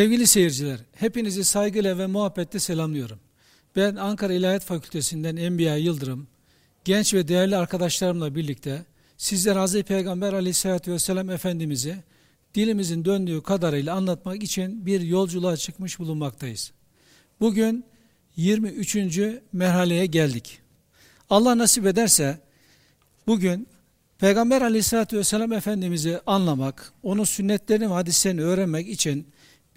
Sevgili seyirciler, hepinizi saygıyla ve muhabbetle selamlıyorum. Ben Ankara İlahiyat Fakültesinden Enbiya Yıldırım, genç ve değerli arkadaşlarımla birlikte sizler Hz. Peygamber aleyhissalatü vesselam Efendimiz'i dilimizin döndüğü kadarıyla anlatmak için bir yolculuğa çıkmış bulunmaktayız. Bugün 23. merhaleye geldik. Allah nasip ederse bugün Peygamber aleyhissalatü vesselam Efendimiz'i anlamak, onun sünnetlerini ve hadislerini öğrenmek için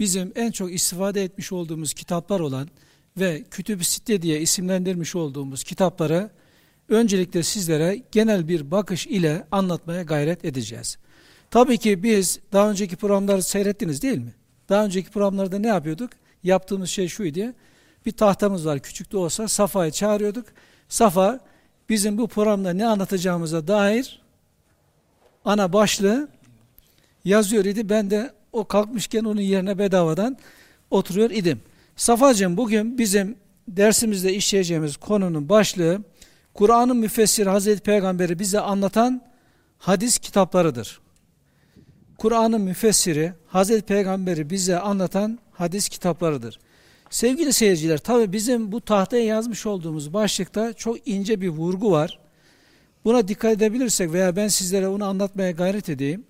bizim en çok istifade etmiş olduğumuz kitaplar olan ve Kütüb-i Sitte diye isimlendirmiş olduğumuz kitapları öncelikle sizlere genel bir bakış ile anlatmaya gayret edeceğiz. Tabii ki biz daha önceki programları seyrettiniz değil mi? Daha önceki programlarda ne yapıyorduk? Yaptığımız şey şuydu. Bir tahtamız var küçük de olsa Safa'yı çağırıyorduk. Safa bizim bu programda ne anlatacağımıza dair ana başlığı yazıyor idi. Ben de o kalkmışken onun yerine bedavadan oturuyor idim. Safacığım bugün bizim dersimizde işleyeceğimiz konunun başlığı Kur'an'ın müfessiri Hazreti Peygamber'i bize anlatan hadis kitaplarıdır. Kur'an'ın müfessiri Hazreti Peygamber'i bize anlatan hadis kitaplarıdır. Sevgili seyirciler tabi bizim bu tahtaya yazmış olduğumuz başlıkta çok ince bir vurgu var. Buna dikkat edebilirsek veya ben sizlere onu anlatmaya gayret edeyim.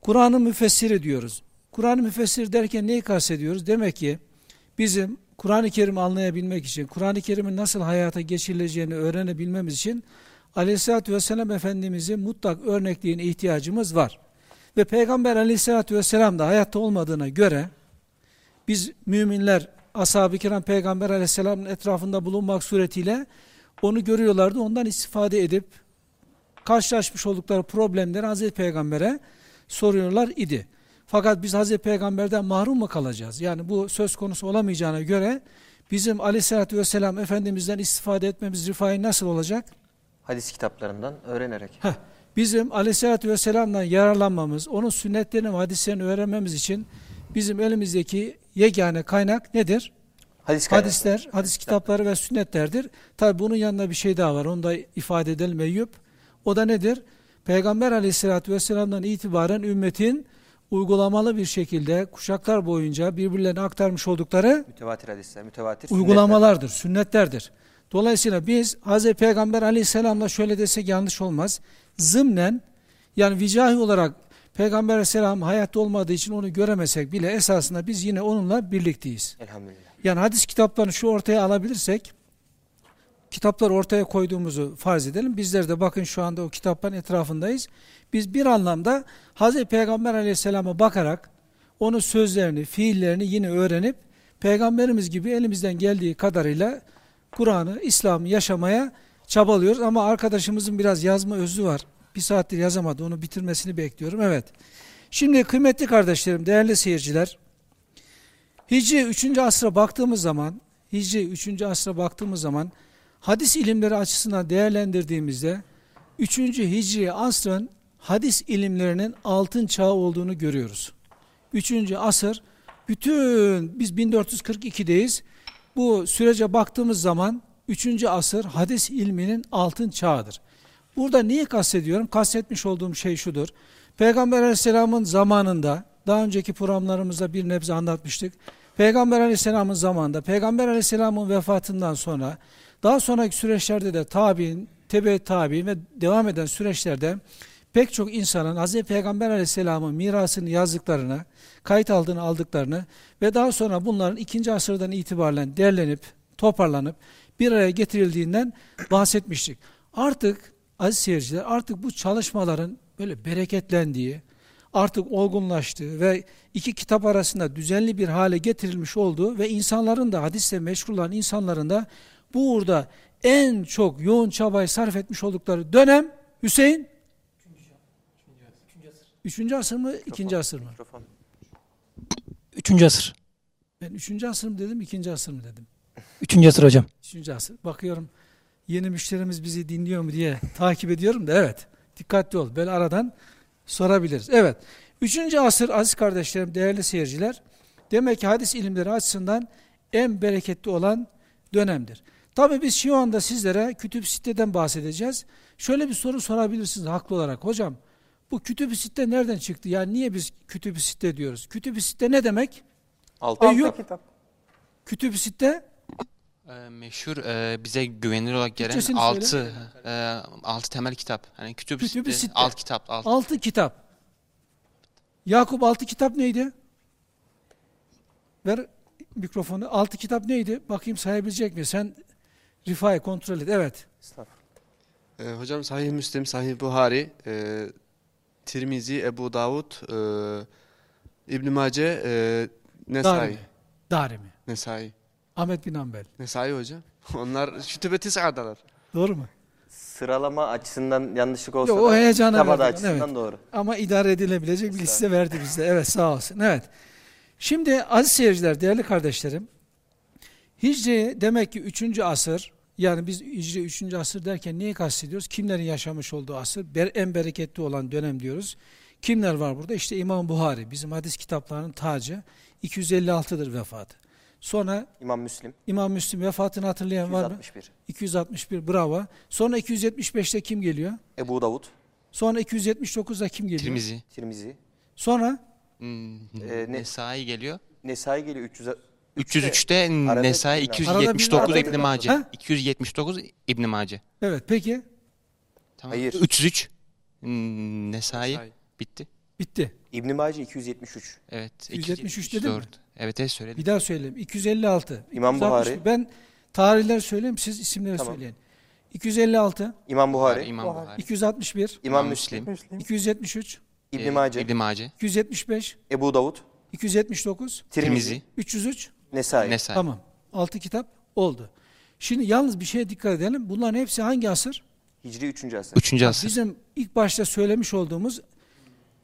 Kur'an'ın müfessiri diyoruz. Kur'an-ı müfessir derken neyi kastediyoruz? Demek ki bizim Kur'an-ı Kerim'i anlayabilmek için, Kur'an-ı Kerim'in nasıl hayata geçirileceğini öğrenebilmemiz için Aleyhisselatü Vesselam Efendimiz'in mutlak örnekliğine ihtiyacımız var. Ve Peygamber Aleyhisselatü Vesselam da hayatta olmadığına göre biz müminler ashab-ı kiram Peygamber Aleyhisselam'ın etrafında bulunmak suretiyle onu görüyorlardı. Ondan istifade edip karşılaşmış oldukları problemleri Hazreti Peygamber'e soruyorlar idi. Fakat biz Hazreti Peygamber'den mahrum mu kalacağız? Yani bu söz konusu olamayacağına göre bizim aleyhissalatü vesselam Efendimiz'den istifade etmemiz rifai nasıl olacak? Hadis kitaplarından öğrenerek. Heh, bizim aleyhissalatü vesselam'dan yararlanmamız, onun sünnetlerini ve hadislerini öğrenmemiz için bizim elimizdeki yegane kaynak nedir? Hadis Hadisler, hadis kitapları ve sünnetlerdir. Tabi bunun yanında bir şey daha var. Onu da ifade edelim Eyyup. O da nedir? Peygamber aleyhissalatü vesselam'dan itibaren ümmetin uygulamalı bir şekilde kuşaklar boyunca birbirlerine aktarmış oldukları mütevatir hadisler, mütevatir uygulamalardır, sünnetlerdir. Dolayısıyla biz Hz. Peygamber aleyhisselamla şöyle desek yanlış olmaz. Zımnen yani vicahi olarak Peygamber aleyhisselam hayatta olmadığı için onu göremesek bile esasında biz yine onunla birlikteyiz. Elhamdülillah. Yani hadis kitaplarını şu ortaya alabilirsek kitaplar ortaya koyduğumuzu farz edelim. Bizler de bakın şu anda o kitapların etrafındayız. Biz bir anlamda Hz. Peygamber aleyhisselama bakarak onun sözlerini, fiillerini yine öğrenip Peygamberimiz gibi elimizden geldiği kadarıyla Kur'an'ı, İslam'ı yaşamaya çabalıyoruz. Ama arkadaşımızın biraz yazma özü var. Bir saattir yazamadı. Onu bitirmesini bekliyorum. Evet. Şimdi kıymetli kardeşlerim, değerli seyirciler, Hicri 3. asra baktığımız zaman, Hicri 3. asra baktığımız zaman hadis ilimleri açısından değerlendirdiğimizde 3. Hicri asrın hadis ilimlerinin altın çağı olduğunu görüyoruz. 3. asır bütün biz 1442'deyiz. Bu sürece baktığımız zaman 3. asır hadis ilminin altın çağıdır. Burada niye kastediyorum? Kastetmiş olduğum şey şudur. Peygamber aleyhisselamın zamanında, daha önceki programlarımızda bir nebze anlatmıştık. Peygamber aleyhisselamın zamanında, Peygamber aleyhisselamın vefatından sonra, daha sonraki süreçlerde de tabi'in, tebe tabi'in ve devam eden süreçlerde pek çok insanın Hz. Peygamber aleyhisselamın mirasını yazdıklarını, kayıt aldığını aldıklarını ve daha sonra bunların ikinci asırdan itibaren derlenip, toparlanıp bir araya getirildiğinden bahsetmiştik. Artık aziz seyirciler artık bu çalışmaların böyle bereketlendiği, artık olgunlaştığı ve iki kitap arasında düzenli bir hale getirilmiş olduğu ve insanların da hadisle meşgul olan insanların da bu uğurda en çok yoğun çabayı sarf etmiş oldukları dönem Hüseyin Üçüncü asır mı, ikinci asır mı? Mikrofon. Üçüncü asır. Ben üçüncü asır mı dedim, ikinci asır mı dedim? Üçüncü asır hocam. Üçüncü asır. Bakıyorum yeni müşterimiz bizi dinliyor mu diye takip ediyorum da evet. Dikkatli ol. Böyle aradan sorabiliriz. Evet. Üçüncü asır aziz kardeşlerim, değerli seyirciler. Demek ki hadis ilimleri açısından en bereketli olan dönemdir. Tabi biz şu anda sizlere kütüp siteden bahsedeceğiz. Şöyle bir soru sorabilirsiniz haklı olarak. Hocam bu kütüb-i sitte nereden çıktı? Yani niye biz kütüb-i sitte diyoruz? Kütüb-i sitte ne demek? Altı Eyüp. kitap. Kütüb-i Sitte Ee, meşhur e, bize güvenilir olarak gelen Türkçesini altı e, altı temel kitap. Hani kütüb Kütüb-i sitte, Sitte. alt kitap, alt. altı kitap. Yakup altı kitap neydi? Ver mikrofonu. Altı kitap neydi? Bakayım sayabilecek mi? Sen Rifai kontrol et. Evet. Estağfurullah. Ee, hocam Sahih Müslim, Sahih Buhari, e, Tirmizi, Ebu Davud, e, İbn Mace, e, Nesai. Darimi. Darimi. Nesai. Ahmet bin Hanbel. Nesai hocam. Onlar kütübe tis'adalar. Doğru mu? Sıralama açısından yanlışlık olsa Yok, o da heyecana adı verdim, açısından evet. doğru. Ama idare edilebilecek bir liste verdi bize. Evet sağ olsun. Evet. Şimdi aziz seyirciler, değerli kardeşlerim. Hicri demek ki 3. asır, yani biz Hicri 3. asır derken neyi kastediyoruz? Kimlerin yaşamış olduğu asır? Ber- en bereketli olan dönem diyoruz. Kimler var burada? İşte İmam Buhari, bizim hadis kitaplarının tacı. 256'dır vefatı. Sonra İmam Müslim. İmam Müslim vefatını hatırlayan var mı? 261. 261 bravo. Sonra 275'te kim geliyor? Ebu Davud. Sonra 279'da kim geliyor? Tirmizi. Tirmizi. Sonra Hmm, Ee, ne- Nesai geliyor. Nesai geliyor 300. 303'te Arada Nesai, Arada bir- 279 arada İbn Mace. Ha? 279 İbn Mace. evet peki Tamam. Hayır. 303 hmm, Nesai Nesai. bitti. bitti. İbn Mace 273. Evet. 273 274. dedin mi? Evet, evet söyledim. Bir daha söyleyeyim. 256. İmam 260. Buhari. Ben tarihler söyleyeyim siz isimleri Tamam. söyleyin. 256, İmam Buhari. İmam Buhari. 261, İmam Müslim. Müslim. 273, İbn Mace. İbn Mace. 275, Ebu Davud. 279, Tirmizi. Tirmizi. 303. Nesai. Nesai. Tamam. 6 kitap oldu. Şimdi yalnız bir şeye dikkat edelim. Bunların hepsi hangi asır? Hicri 3. asır. Üçüncü Bak, asır. Bizim ilk başta söylemiş olduğumuz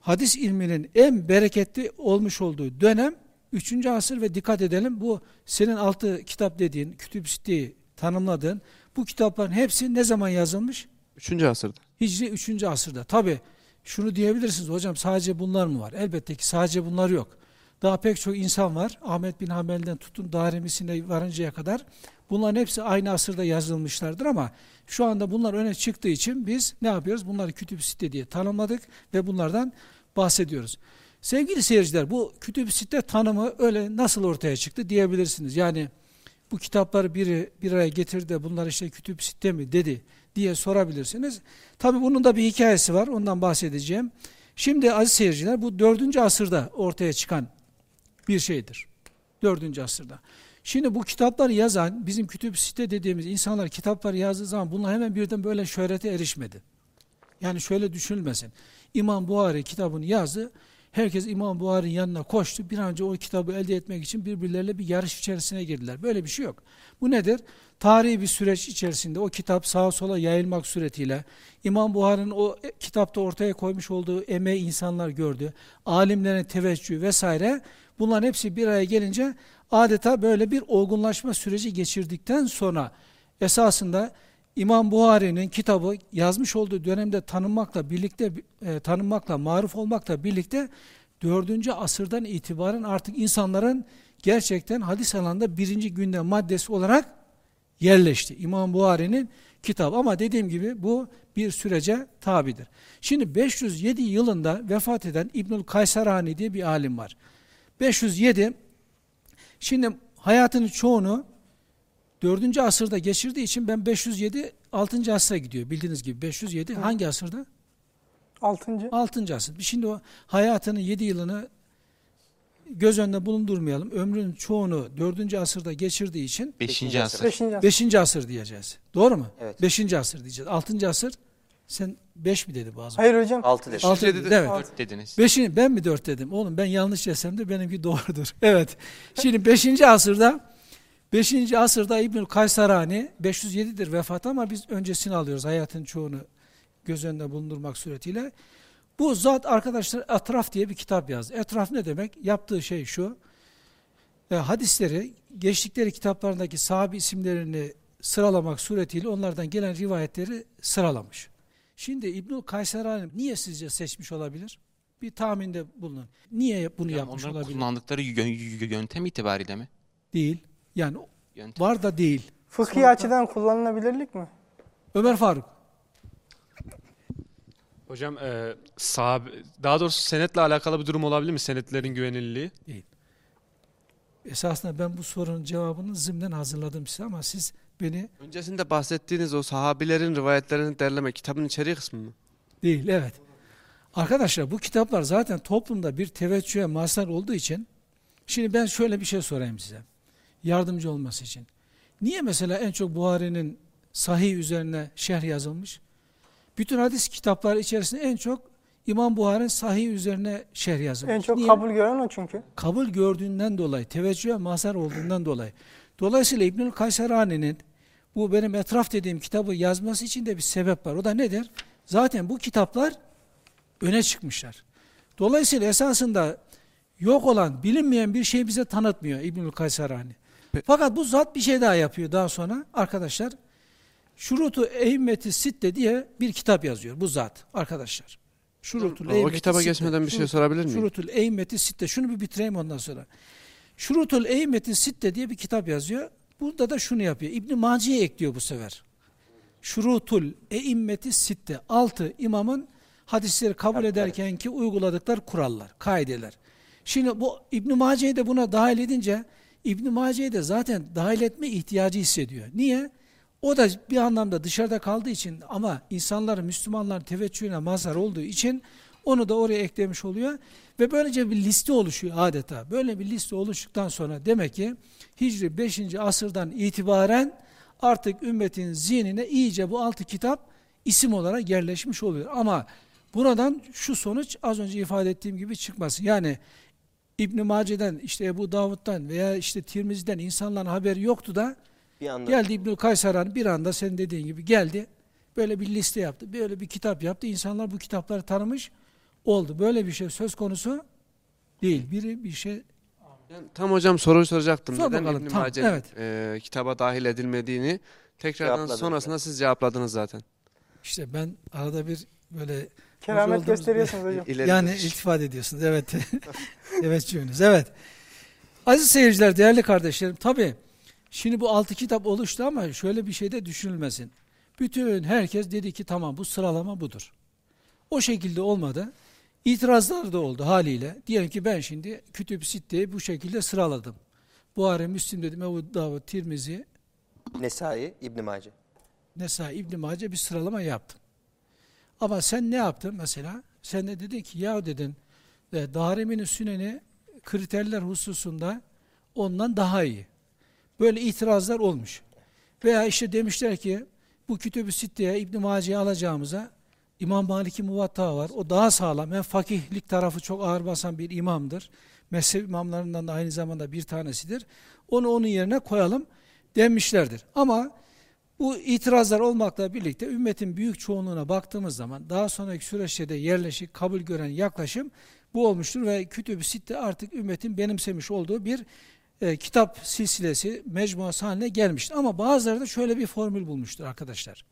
hadis ilminin en bereketli olmuş olduğu dönem 3. asır ve dikkat edelim bu senin altı kitap dediğin, kütüb siteyi tanımladığın bu kitapların hepsi ne zaman yazılmış? Üçüncü asırda. Hicri 3. asırda. Tabi şunu diyebilirsiniz hocam sadece bunlar mı var? Elbette ki sadece bunlar yok. Daha pek çok insan var. Ahmet bin Hanbel'den tutun Darimi'sine varıncaya kadar. Bunların hepsi aynı asırda yazılmışlardır ama şu anda bunlar öne çıktığı için biz ne yapıyoruz? Bunları kütüb site diye tanımladık ve bunlardan bahsediyoruz. Sevgili seyirciler bu kütüb site tanımı öyle nasıl ortaya çıktı diyebilirsiniz. Yani bu kitapları biri bir araya getirdi bunlar işte kütüb site mi dedi diye sorabilirsiniz. Tabi bunun da bir hikayesi var ondan bahsedeceğim. Şimdi aziz seyirciler bu dördüncü asırda ortaya çıkan bir şeydir. Dördüncü asırda. Şimdi bu kitapları yazan bizim kütüb site dediğimiz insanlar kitapları yazdığı zaman bunlar hemen birden böyle şöhrete erişmedi. Yani şöyle düşünülmesin. İmam Buhari kitabını yazdı. Herkes İmam Buhari'nin yanına koştu. Bir an önce o kitabı elde etmek için birbirleriyle bir yarış içerisine girdiler. Böyle bir şey yok. Bu nedir? Tarihi bir süreç içerisinde o kitap sağa sola yayılmak suretiyle İmam Buhari'nin o e, kitapta ortaya koymuş olduğu emeği insanlar gördü. Alimlerin teveccühü vesaire bunların hepsi bir araya gelince adeta böyle bir olgunlaşma süreci geçirdikten sonra esasında İmam Buhari'nin kitabı yazmış olduğu dönemde tanınmakla birlikte e, tanınmakla maruf olmakla birlikte 4. asırdan itibaren artık insanların gerçekten hadis alanında birinci gündem maddesi olarak yerleşti. İmam Buhari'nin kitabı ama dediğim gibi bu bir sürece tabidir. Şimdi 507 yılında vefat eden İbnül Kaysarani diye bir alim var. 507 şimdi hayatının çoğunu 4. asırda geçirdiği için ben 507 6. asra gidiyor. Bildiğiniz gibi 507 hangi asırda? Altıncı. 6. asır. Şimdi o hayatının 7 yılını göz önünde bulundurmayalım. Ömrünün çoğunu 4. asırda geçirdiği için Beşinci asır. Beşinci asır. 5. asır diyeceğiz. Doğru mu? Evet. 5. asır diyeceğiz. 6. asır sen 5 mi dedi bazı? Hayır hocam. 6 dedi. Altı dedi. dedi, evet. Dört dediniz. Beşini ben mi dört dedim? Oğlum ben yanlış desem de benimki doğrudur. Evet. Şimdi 5. asırda 5. asırda İbnül Kaysarani 507'dir vefat ama biz öncesini alıyoruz hayatın çoğunu göz önünde bulundurmak suretiyle. Bu zat arkadaşlar Etraf diye bir kitap yazdı. Etraf ne demek? Yaptığı şey şu. E, hadisleri geçtikleri kitaplarındaki sahabi isimlerini sıralamak suretiyle onlardan gelen rivayetleri sıralamış. Şimdi İbnül Kaysarani niye sizce seçmiş olabilir? Bir tahminde bulunun. Niye bunu Yani yapmış olabilir? kullandıkları yö- yö- yöntem itibariyle mi? Değil. Yani Yöntem. var da değil. Fıkhi Sonra- açıdan kullanılabilirlik mi? Ömer Faruk. Hocam e, sahab daha doğrusu senetle alakalı bir durum olabilir mi? Senetlerin güvenilirliği. Esasında ben bu sorunun cevabını zımnen hazırladım size ama siz beni Öncesinde bahsettiğiniz o sahabilerin rivayetlerini derleme kitabın içeriği kısmı mı? değil, evet. Arkadaşlar bu kitaplar zaten toplumda bir teveccühe mazhar olduğu için şimdi ben şöyle bir şey sorayım size. Yardımcı olması için. Niye mesela en çok Buhari'nin sahih üzerine şerh yazılmış? Bütün hadis kitapları içerisinde en çok İmam Buhari'nin sahih üzerine şerh yazılmış. En çok Niye? kabul gören o çünkü. kabul gördüğünden dolayı, teveccühe mazhar olduğundan dolayı. Dolayısıyla İbnül Kaysarani'nin bu benim etraf dediğim kitabı yazması için de bir sebep var. O da nedir? Zaten bu kitaplar öne çıkmışlar. Dolayısıyla esasında yok olan, bilinmeyen bir şey bize tanıtmıyor İbnül Kaysarani. Fakat bu zat bir şey daha yapıyor daha sonra arkadaşlar. Şurutu Eymmeti Sitte diye bir kitap yazıyor bu zat arkadaşlar. Şurutul O Eymmeti kitaba Sitte. geçmeden bir şey Şurut- sorabilir miyim? Şurutul Eymmeti Sitte. Şunu bir bitireyim ondan sonra. Şurutul Eymmeti Sitte diye bir kitap yazıyor. Burada da şunu yapıyor. İbn Maci'ye ekliyor bu sefer. Şurutul Eymmeti Sitte. Altı imamın hadisleri kabul Hakları. ederken ki uyguladıkları kurallar, kaideler. Şimdi bu İbn Maci'yi de buna dahil edince İbn Maci'yi de zaten dahil etme ihtiyacı hissediyor. Niye? O da bir anlamda dışarıda kaldığı için ama insanların, Müslümanların teveccühüne mazhar olduğu için onu da oraya eklemiş oluyor. Ve böylece bir liste oluşuyor adeta. Böyle bir liste oluştuktan sonra demek ki Hicri 5. asırdan itibaren artık ümmetin zihnine iyice bu altı kitap isim olarak yerleşmiş oluyor. Ama buradan şu sonuç az önce ifade ettiğim gibi çıkması. Yani İbn Mace'den işte Ebu Davud'dan veya işte Tirmizi'den insanların haberi yoktu da Bir anda Geldi İbnül Kaysaran bir anda senin dediğin gibi geldi. Böyle bir liste yaptı. Böyle bir kitap yaptı. İnsanlar bu kitapları tanımış oldu. Böyle bir şey söz konusu değil. Biri bir şey Ben tam hocam soruyu soracaktım. Sor Neden bakalım, İbn tamam, Mace'nin evet. e, kitaba dahil edilmediğini tekrardan sonrasında siz cevapladınız zaten. işte ben arada bir böyle Keramet gösteriyorsunuz hocam. İleri yani iltifat ediyorsunuz. Evet. evet cümleniz. Evet. Aziz seyirciler, değerli kardeşlerim. Tabi şimdi bu altı kitap oluştu ama şöyle bir şey de düşünülmesin. Bütün herkes dedi ki tamam bu sıralama budur. O şekilde olmadı. İtirazlar da oldu haliyle. Diyelim ki ben şimdi Kütüb-i Sitte'yi bu şekilde sıraladım. Buhari, Müslim dedim, Ebu Davud, Tirmizi, Nesai, İbn Mace. Nesai, İbn Mace bir sıralama yaptım. Ama sen ne yaptın mesela? Sen de dedin ki ya dedin e, Darimi'nin süneni kriterler hususunda ondan daha iyi. Böyle itirazlar olmuş. Veya işte demişler ki bu Kütüb-ü Sitte'ye İbn Mace'yi alacağımıza İmam Malik'i Muvatta var. O daha sağlam. Hem fakihlik tarafı çok ağır basan bir imamdır. Mezhep imamlarından da aynı zamanda bir tanesidir. Onu onun yerine koyalım demişlerdir. Ama bu itirazlar olmakla birlikte ümmetin büyük çoğunluğuna baktığımız zaman daha sonraki süreçte de yerleşik, kabul gören yaklaşım bu olmuştur ve Kütüb-ü Sitte artık ümmetin benimsemiş olduğu bir e, kitap silsilesi, mecmuası haline gelmiştir. Ama bazıları da şöyle bir formül bulmuştur arkadaşlar.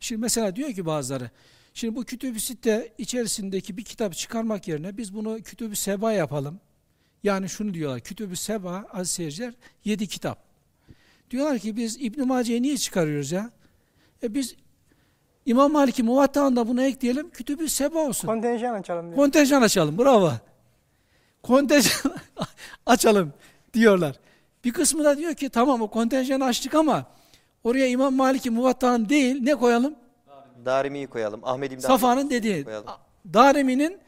Şimdi mesela diyor ki bazıları, şimdi bu Kütüb-ü Sitte içerisindeki bir kitap çıkarmak yerine biz bunu Kütüb-ü Seba yapalım. Yani şunu diyorlar, Kütüb-ü Seba, aziz seyirciler, yedi kitap. Diyorlar ki biz İbn Mace'yi niye çıkarıyoruz ya? E biz İmam Malik'i Muvatta'ında bunu ekleyelim, Kütüb-ü Seba olsun. Kontenjan açalım diyor. Kontenjan açalım, bravo. Kontenjan açalım diyorlar. Bir kısmı da diyor ki tamam o kontenjanı açtık ama oraya İmam Malik'i Muvatta'nın değil ne koyalım? Darimi'yi koyalım. Ahmed İbn Safa'nın dediği. koyalım. Darimi'nin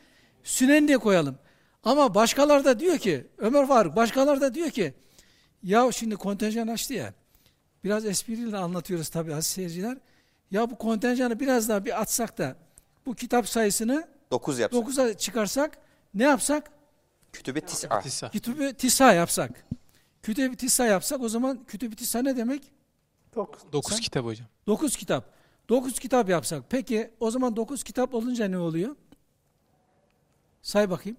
Sünen'i de koyalım. Ama başkaları da diyor ki, Ömer Faruk başkaları da diyor ki, ya şimdi kontenjan açtı ya, biraz espriyle anlatıyoruz tabii aziz seyirciler. Ya bu kontenjanı biraz daha bir atsak da, bu kitap sayısını 9 yapsak. 9'a çıkarsak, ne yapsak? Kütübe Tis'a. Tisa. Kütüb-i Tisa yapsak. Kütüb-i Tisa yapsak o zaman Kütüb-i Tisa ne demek? Dokuz. 9 Sen- kitap hocam. 9 kitap. 9 kitap yapsak. Peki o zaman 9 kitap olunca ne oluyor? Say bakayım.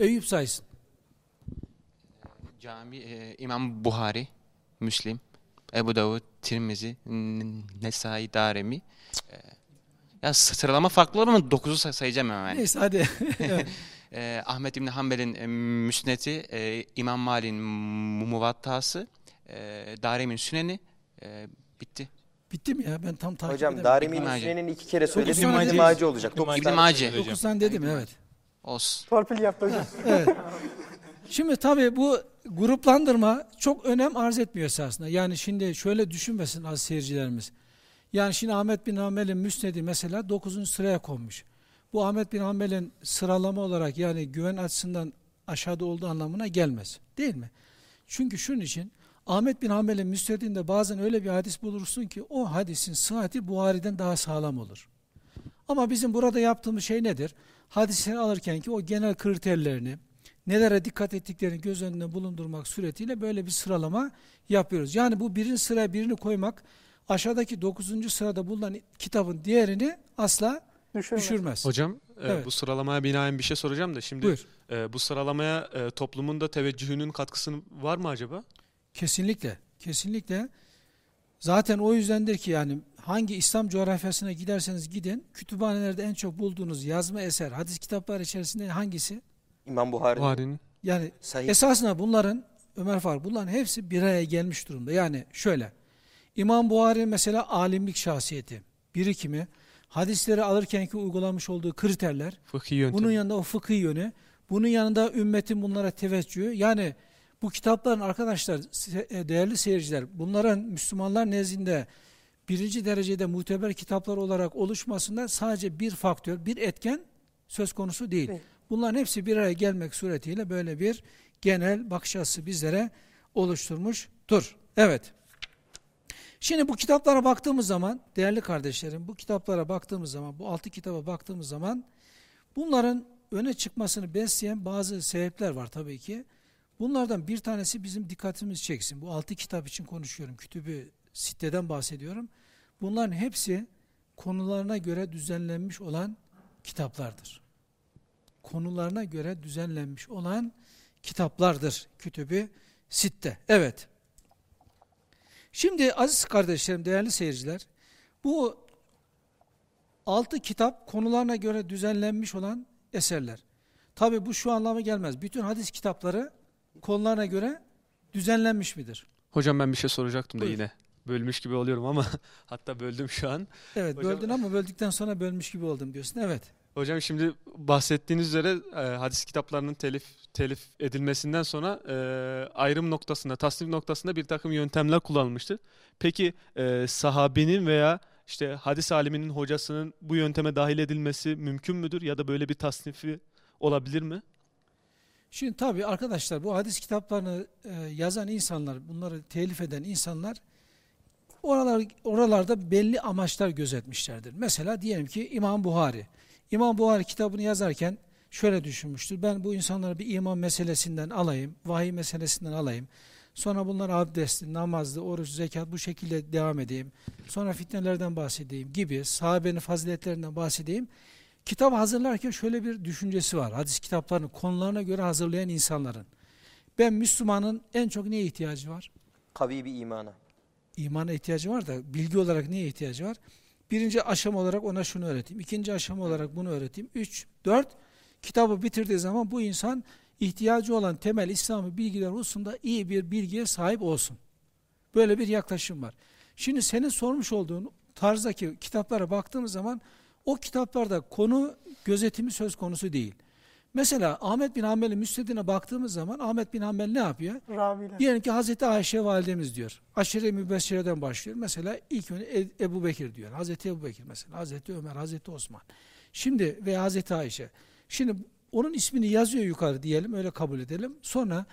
Eyüp saysın. Cami e, İmam Buhari, Müslim, Ebu Davud, Tirmizi, Nesai, Darimi. E, ya sıralama farklı olur ama 9'u sayacağım hemen. Neyse hadi. E, Ahmet İbni Hanbel'in e, Müsneti, e, İmam Malik'in Mu- Muvattası, e, Darimi'nin Süneni e, bitti. Bitti mi ya? Ben tam takip Hocam edemedim. Darimi'nin İbn iki kere söyledim. İbn. İbn Mace olacak. Dokuz. İbn tane Mace. Hocam. 9 tane dedim evet. Olsun. Torpil yaptı hocam. Evet. Şimdi tabii bu gruplandırma çok önem arz etmiyor esasında. Yani şimdi şöyle düşünmesin az seyircilerimiz. Yani şimdi Ahmet bin Hanbel'in müsnedi mesela 9. sıraya konmuş. Bu Ahmet bin Hanbel'in sıralama olarak yani güven açısından aşağıda olduğu anlamına gelmez. Değil mi? Çünkü şunun için Ahmet bin Hanbel'in müsnedinde bazen öyle bir hadis bulursun ki o hadisin sıhhati Buhari'den daha sağlam olur. Ama bizim burada yaptığımız şey nedir? Hadisleri alırken ki o genel kriterlerini, nelere dikkat ettiklerini göz önünde bulundurmak suretiyle böyle bir sıralama yapıyoruz. Yani bu birinci sıraya birini koymak aşağıdaki dokuzuncu sırada bulunan kitabın diğerini asla Düşürmez. düşürmez. Hocam e, Evet. bu sıralamaya binaen bir şey soracağım da şimdi Buyur. e, bu sıralamaya e, toplumun da teveccühünün katkısı var mı acaba? Kesinlikle, kesinlikle. Zaten o yüzdendir ki yani hangi İslam coğrafyasına giderseniz gidin, kütüphanelerde en çok bulduğunuz yazma eser, hadis kitapları içerisinde hangisi? İmam Buhari. Buhari'nin. Yani Sahih. esasında bunların, Ömer Faruk, bunların hepsi bir araya gelmiş durumda. Yani şöyle, İmam Buhari mesela alimlik şahsiyeti, birikimi, hadisleri alırkenki uygulamış olduğu kriterler, Fıkhi yöntem. bunun yanında o fıkhi yönü, bunun yanında ümmetin bunlara teveccühü. Yani bu kitapların arkadaşlar, e, değerli seyirciler, bunların Müslümanlar nezdinde birinci derecede muteber kitaplar olarak oluşmasında sadece bir faktör, bir etken söz konusu değil. Değil. Bunların hepsi bir araya gelmek suretiyle böyle bir genel bakış açısı bizlere oluşturmuştur. Evet. Şimdi bu kitaplara baktığımız zaman, değerli kardeşlerim, bu kitaplara baktığımız zaman, bu altı kitaba baktığımız zaman Bunların öne çıkmasını besleyen bazı sebepler var tabii ki. Bunlardan bir tanesi bizim dikkatimizi çeksin. Bu altı kitap için konuşuyorum. Kütübü siteden bahsediyorum. Bunların hepsi konularına göre düzenlenmiş olan kitaplardır. Konularına göre düzenlenmiş olan kitaplardır kütübü sitte. Evet. Şimdi aziz kardeşlerim, değerli seyirciler, bu altı kitap konularına göre düzenlenmiş olan eserler. Tabi bu şu anlama gelmez. Bütün hadis kitapları konularına göre düzenlenmiş midir? Hocam ben bir şey soracaktım da Buyur. yine. Bölmüş gibi oluyorum ama hatta böldüm şu an. Evet Hocam- böldün ama böldükten sonra bölmüş gibi oldum diyorsun. Evet. Hocam şimdi bahsettiğiniz üzere e, hadis kitaplarının telif telif edilmesinden sonra e, ayrım noktasında, tasnif noktasında bir takım yöntemler kullanılmıştır. Peki e, sahabinin veya işte hadis aliminin hocasının bu yönteme dahil edilmesi mümkün müdür ya da böyle bir tasnifi olabilir mi? Şimdi tabi arkadaşlar bu hadis kitaplarını e, yazan insanlar, bunları telif eden insanlar oralar, oralarda belli amaçlar gözetmişlerdir. Mesela diyelim ki İmam Buhari. İmam Buhari kitabını yazarken şöyle düşünmüştür. Ben bu insanları bir iman meselesinden alayım, vahiy meselesinden alayım. Sonra bunlar abdestli, namazlı, oruç, zekat bu şekilde devam edeyim. Sonra fitnelerden bahsedeyim gibi, sahabenin faziletlerinden bahsedeyim. Kitap hazırlarken şöyle bir düşüncesi var. Hadis kitaplarını konularına göre hazırlayan insanların. Ben Müslümanın en çok neye ihtiyacı var? Kavi bir imana. İmana ihtiyacı var da bilgi olarak neye ihtiyacı var? Birinci aşama olarak ona şunu öğreteyim. İkinci aşama olarak bunu öğreteyim. Üç, dört, kitabı bitirdiği zaman bu insan ihtiyacı olan temel İslami bilgiler hususunda iyi bir bilgiye sahip olsun. Böyle bir yaklaşım var. Şimdi senin sormuş olduğun tarzdaki kitaplara baktığımız zaman o kitaplarda konu gözetimi söz konusu değil. Mesela Ahmet bin Hanbel'in müstedine baktığımız zaman Ahmet bin Hanbel ne yapıyor? Raviler. Diyelim ki Hazreti Ayşe validemiz diyor. Aşire mübeşşireden başlıyor. Mesela ilk önce E- Ebu Bekir diyor. Hazreti Ebu Bekir mesela. Hazreti Ömer, Hazreti Osman. Şimdi ve Hazreti Ayşe. Şimdi onun ismini yazıyor yukarı diyelim öyle kabul edelim. Sonra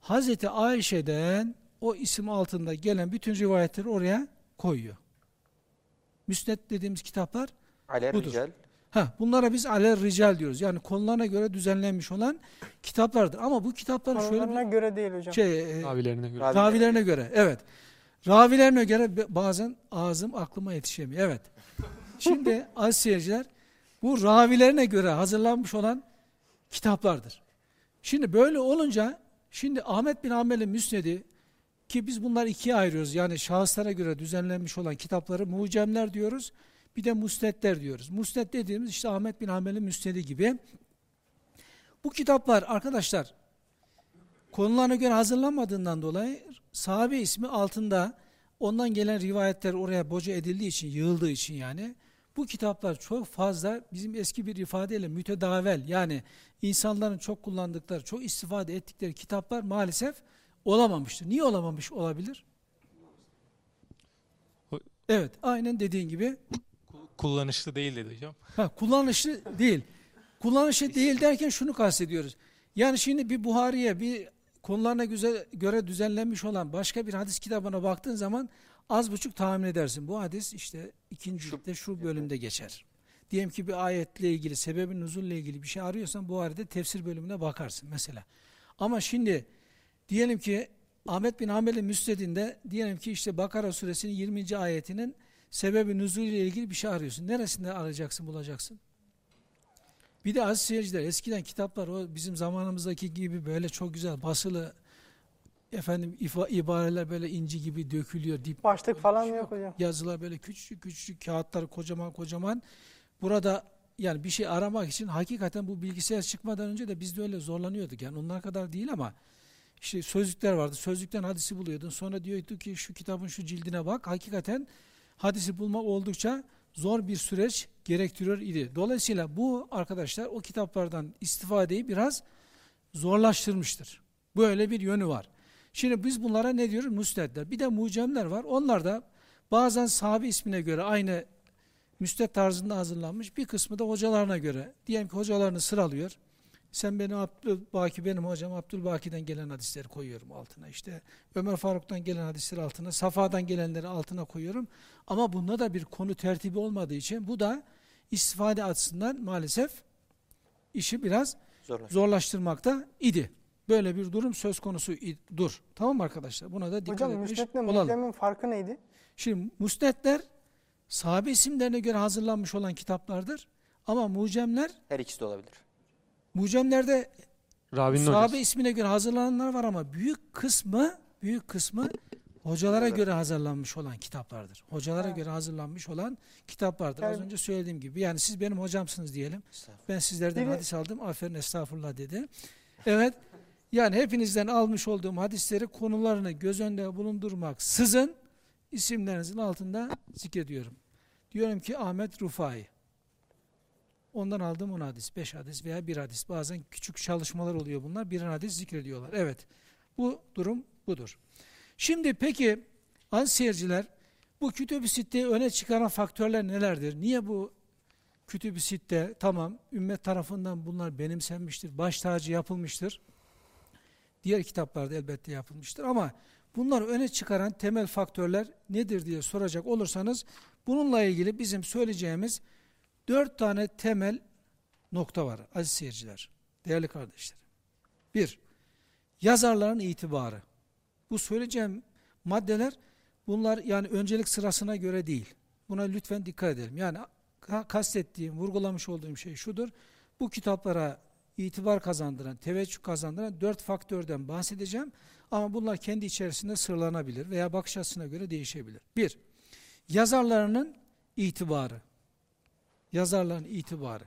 Hazreti Ayşe'den o isim altında gelen bütün rivayetleri oraya koyuyor. Müsned dediğimiz kitaplar Aler Budur. Rical. Ha, bunlara biz aler rical diyoruz. Yani konularına göre düzenlenmiş olan kitaplardır. Ama bu kitapların şöyle bir göre değil hocam. şey, e, Abilerine göre. Ravi- Ravilerine göre, evet. Ravilerine göre bazen ağzım aklıma yetişemiyor. Evet. Şimdi aziz seyirciler, bu ravilerine göre hazırlanmış olan kitaplardır. Şimdi böyle olunca, şimdi Ahmet bin Hanbel'in müsnedi, ki biz bunları ikiye ayırıyoruz. Yani şahıslara göre düzenlenmiş olan kitapları mucemler diyoruz. Bir de musnetler diyoruz. Musnet dediğimiz işte Ahmet bin Hanbel'in müsnedi gibi. Bu kitaplar arkadaşlar konularına göre hazırlanmadığından dolayı sahabe ismi altında ondan gelen rivayetler oraya boca edildiği için, yığıldığı için yani bu kitaplar çok fazla bizim eski bir ifadeyle mütedavel yani insanların çok kullandıkları, çok istifade ettikleri kitaplar maalesef olamamıştır. Niye olamamış olabilir? Evet, aynen dediğin gibi Kullanışlı değil dedi hocam. Ha, kullanışlı değil. Kullanışlı değil derken şunu kastediyoruz. Yani şimdi bir Buhari'ye, bir konularına güzel, göre düzenlenmiş olan başka bir hadis kitabına baktığın zaman az buçuk tahmin edersin. Bu hadis işte ikinci ciltte şu bölümde geçer. Diyelim ki bir ayetle ilgili, sebebin nuzulle ilgili bir şey arıyorsan Buhari'de tefsir bölümüne bakarsın mesela. Ama şimdi diyelim ki Ahmet bin Hanbel'in müsnedinde diyelim ki işte Bakara suresinin 20. ayetinin sebebi nüzul ile ilgili bir şey arıyorsun. Neresinde arayacaksın, bulacaksın? Bir de aziz seyirciler eskiden kitaplar o bizim zamanımızdaki gibi böyle çok güzel basılı efendim ifa, ibareler böyle inci gibi dökülüyor. Dip Başlık falan şey yok hocam. yazılar böyle küçücük küçücük kağıtlar kocaman kocaman. Burada yani bir şey aramak için hakikaten bu bilgisayar çıkmadan önce de biz de öyle zorlanıyorduk. Yani onlar kadar değil ama işte sözlükler vardı. Sözlükten hadisi buluyordun. Sonra diyordu ki şu kitabın şu cildine bak. Hakikaten hadisi bulmak oldukça zor bir süreç gerektiriyor idi. Dolayısıyla bu arkadaşlar o kitaplardan istifadeyi biraz zorlaştırmıştır. Böyle bir yönü var. Şimdi biz bunlara ne diyoruz? Müsnedler. Bir de mucemler var. Onlar da bazen sahabe ismine göre aynı müsned tarzında hazırlanmış. Bir kısmı da hocalarına göre. Diyelim ki hocalarını sıralıyor. Sen beni Abdülbaki benim hocam Abdülbaki'den gelen hadisleri koyuyorum altına. İşte Ömer Faruk'tan gelen hadisleri altına, Safa'dan gelenleri altına koyuyorum. Ama bunda da bir konu tertibi olmadığı için bu da istifade açısından maalesef işi biraz Zorlar. zorlaştırmakta idi. Böyle bir durum söz konusu dur. Tamam mı arkadaşlar? Buna da dikkat Hocam etmiş olalım. mucemin farkı neydi? Şimdi musnetler sahabe isimlerine göre hazırlanmış olan kitaplardır. Ama mucemler, Her ikisi de olabilir. Mucemlerde Ravi'nin sahabe hocası. ismine göre hazırlananlar var ama büyük kısmı büyük kısmı hocalara Evet. göre hazırlanmış olan kitaplardır. Hocalara Ha. göre hazırlanmış olan kitaplardır. Az Yani- önce söylediğim gibi. Yani siz benim hocamsınız diyelim. Ben sizlerden Biri- hadis aldım. Aferin estağfurullah dedi. Evet. Yani hepinizden almış olduğum hadisleri konularını göz önünde bulundurmaksızın isimlerinizin altında zikrediyorum. Diyorum ki Ahmet Rufai. Ondan aldığım 10 hadis, 5 hadis veya bir hadis. Bazen küçük çalışmalar oluyor bunlar. Bir hadis zikrediyorlar. Evet. Bu durum budur. Şimdi peki aziz seyirciler bu kütüb-i sitteyi öne çıkaran faktörler nelerdir? Niye bu kütüb-i sitte tamam ümmet tarafından bunlar benimsenmiştir, baş tacı yapılmıştır. Diğer kitaplarda elbette yapılmıştır ama bunları öne çıkaran temel faktörler nedir diye soracak olursanız bununla ilgili bizim söyleyeceğimiz dört tane temel nokta var aziz seyirciler, değerli kardeşlerim. Bir, yazarların itibarı. Bu söyleyeceğim maddeler bunlar yani öncelik sırasına göre değil. Buna lütfen dikkat edelim. Yani ka- kastettiğim, vurgulamış olduğum şey şudur. Bu kitaplara itibar kazandıran, teveccüh kazandıran dört faktörden bahsedeceğim. Ama bunlar kendi içerisinde sırlanabilir veya bakış açısına göre değişebilir. Bir, yazarlarının itibarı. Yazarların itibarı.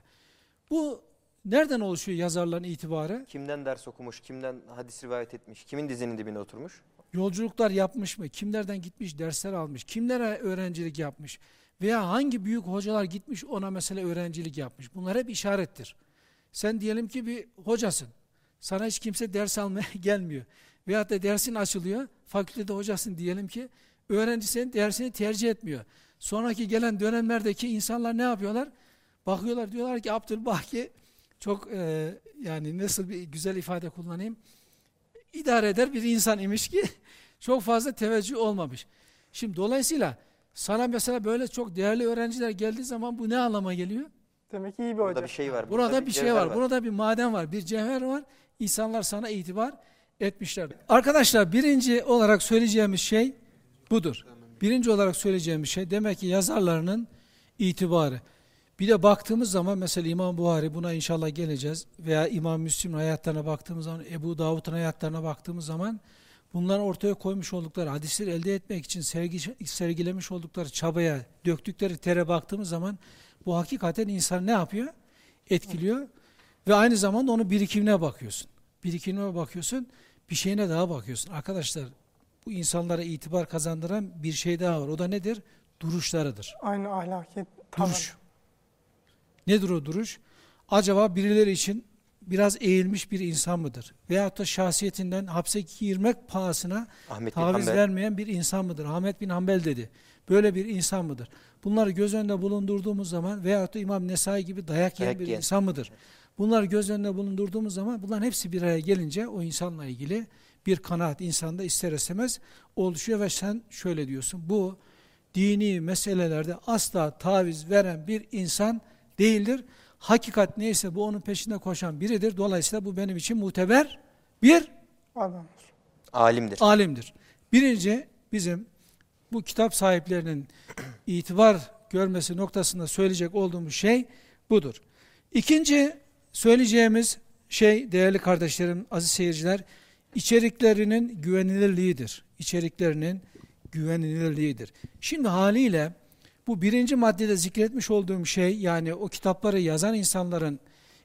Bu nereden oluşuyor yazarların itibarı? Kimden ders okumuş, kimden hadis rivayet etmiş, kimin dizinin dibine oturmuş? Yolculuklar yapmış mı? Kimlerden gitmiş, dersler almış? Kimlere öğrencilik yapmış? Veya hangi büyük hocalar gitmiş ona mesela öğrencilik yapmış? Bunlar hep işarettir. Sen diyelim ki bir hocasın. Sana hiç kimse ders almaya gelmiyor. Veyahut da dersin açılıyor. Fakültede hocasın diyelim ki. Öğrenci senin dersini tercih etmiyor. Sonraki gelen dönemlerdeki insanlar ne yapıyorlar? Bakıyorlar diyorlar ki Abdülbaki çok e, yani nasıl bir güzel ifade kullanayım idare eder bir insan imiş ki çok fazla teveccüh olmamış. Şimdi dolayısıyla sana mesela böyle çok değerli öğrenciler geldiği zaman bu ne anlama geliyor? Demek ki iyi bir Burada hoca. bir şey var. Burada bir şey cevher var, burada bir maden var, bir cevher var. İnsanlar sana itibar etmişler. Arkadaşlar birinci olarak söyleyeceğimiz şey budur. Birinci olarak söyleyeceğimiz şey demek ki yazarlarının itibarı. Bir de baktığımız zaman mesela İmam Buhari buna inşallah geleceğiz veya İmam Müslim'in hayatlarına baktığımız zaman Ebu Davud'un hayatlarına baktığımız zaman bunların ortaya koymuş oldukları hadisleri elde etmek için sergi, sergilemiş oldukları çabaya, döktükleri tere baktığımız zaman bu hakikaten insan ne yapıyor? Etkiliyor ve aynı zamanda onun birikimine bakıyorsun. Birikimine bakıyorsun, bir şeyine daha bakıyorsun. Arkadaşlar bu insanlara itibar kazandıran bir şey daha var. O da nedir? Duruşlarıdır. Aynı ahlaki tavır. Duruş. Nedir o duruş? Acaba birileri için biraz eğilmiş bir insan mıdır? Veyahut da şahsiyetinden hapse girmek pahasına Ahmet taviz Hanbel. vermeyen bir insan mıdır? Ahmet bin Hanbel dedi. Böyle bir insan mıdır? Bunları göz önünde bulundurduğumuz zaman veyahut da İmam Nesai gibi dayak yiyen Dayak bir yiyen. insan mıdır? Bunları göz önünde bulundurduğumuz zaman bunların hepsi bir araya gelince o insanla ilgili bir kanaat insanda ister istemez oluşuyor ve sen şöyle diyorsun. Bu dini meselelerde asla taviz veren bir insan değildir. Hakikat neyse bu onun peşinde koşan biridir. Dolayısıyla bu benim için muteber bir Adam. Alimdir. alimdir. Birinci bizim bu kitap sahiplerinin itibar görmesi noktasında söyleyecek olduğumuz şey budur. İkinci söyleyeceğimiz şey değerli kardeşlerim, aziz seyirciler, içeriklerinin güvenilirliğidir. İçeriklerinin güvenilirliğidir. Şimdi haliyle bu birinci maddede zikretmiş olduğum şey yani o kitapları yazan insanların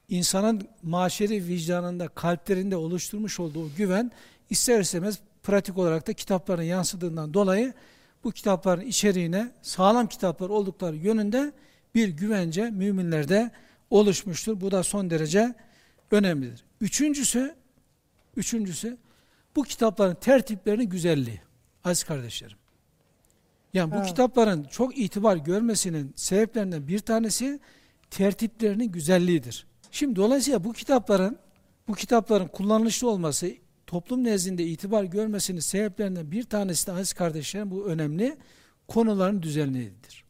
insanın maşeri vicdanında, kalplerinde oluşturmuş olduğu güven ister istemez pratik olarak da kitapların yansıdığından dolayı bu kitapların içeriğine sağlam kitaplar oldukları yönünde bir güvence müminlerde oluşmuştur. Bu da son derece önemlidir. Üçüncüsü, üçüncüsü bu kitapların tertiplerinin güzelliği. Aziz kardeşlerim. Yani bu Evet. kitapların çok itibar görmesinin sebeplerinden bir tanesi tertiplerinin güzelliğidir. Şimdi dolayısıyla bu kitapların bu kitapların kullanışlı olması toplum nezdinde itibar görmesinin sebeplerinden bir tanesi de aziz kardeşlerim bu önemli konuların düzenliğidir.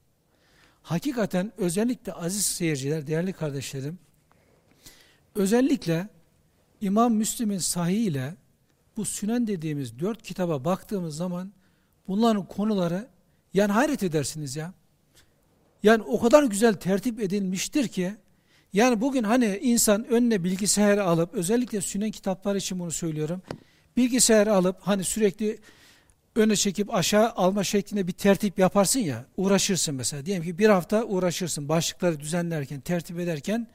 Hakikaten özellikle aziz seyirciler, değerli kardeşlerim, özellikle İmam Müslim'in sahih ile bu sünen dediğimiz dört kitaba baktığımız zaman bunların konuları yani hayret edersiniz ya. Yani o kadar güzel tertip edilmiştir ki yani bugün hani insan önüne bilgisayarı alıp özellikle sünen kitaplar için bunu söylüyorum. Bilgisayarı alıp hani sürekli öne çekip aşağı alma şeklinde bir tertip yaparsın ya uğraşırsın mesela. Diyelim ki bir hafta uğraşırsın başlıkları düzenlerken tertip ederken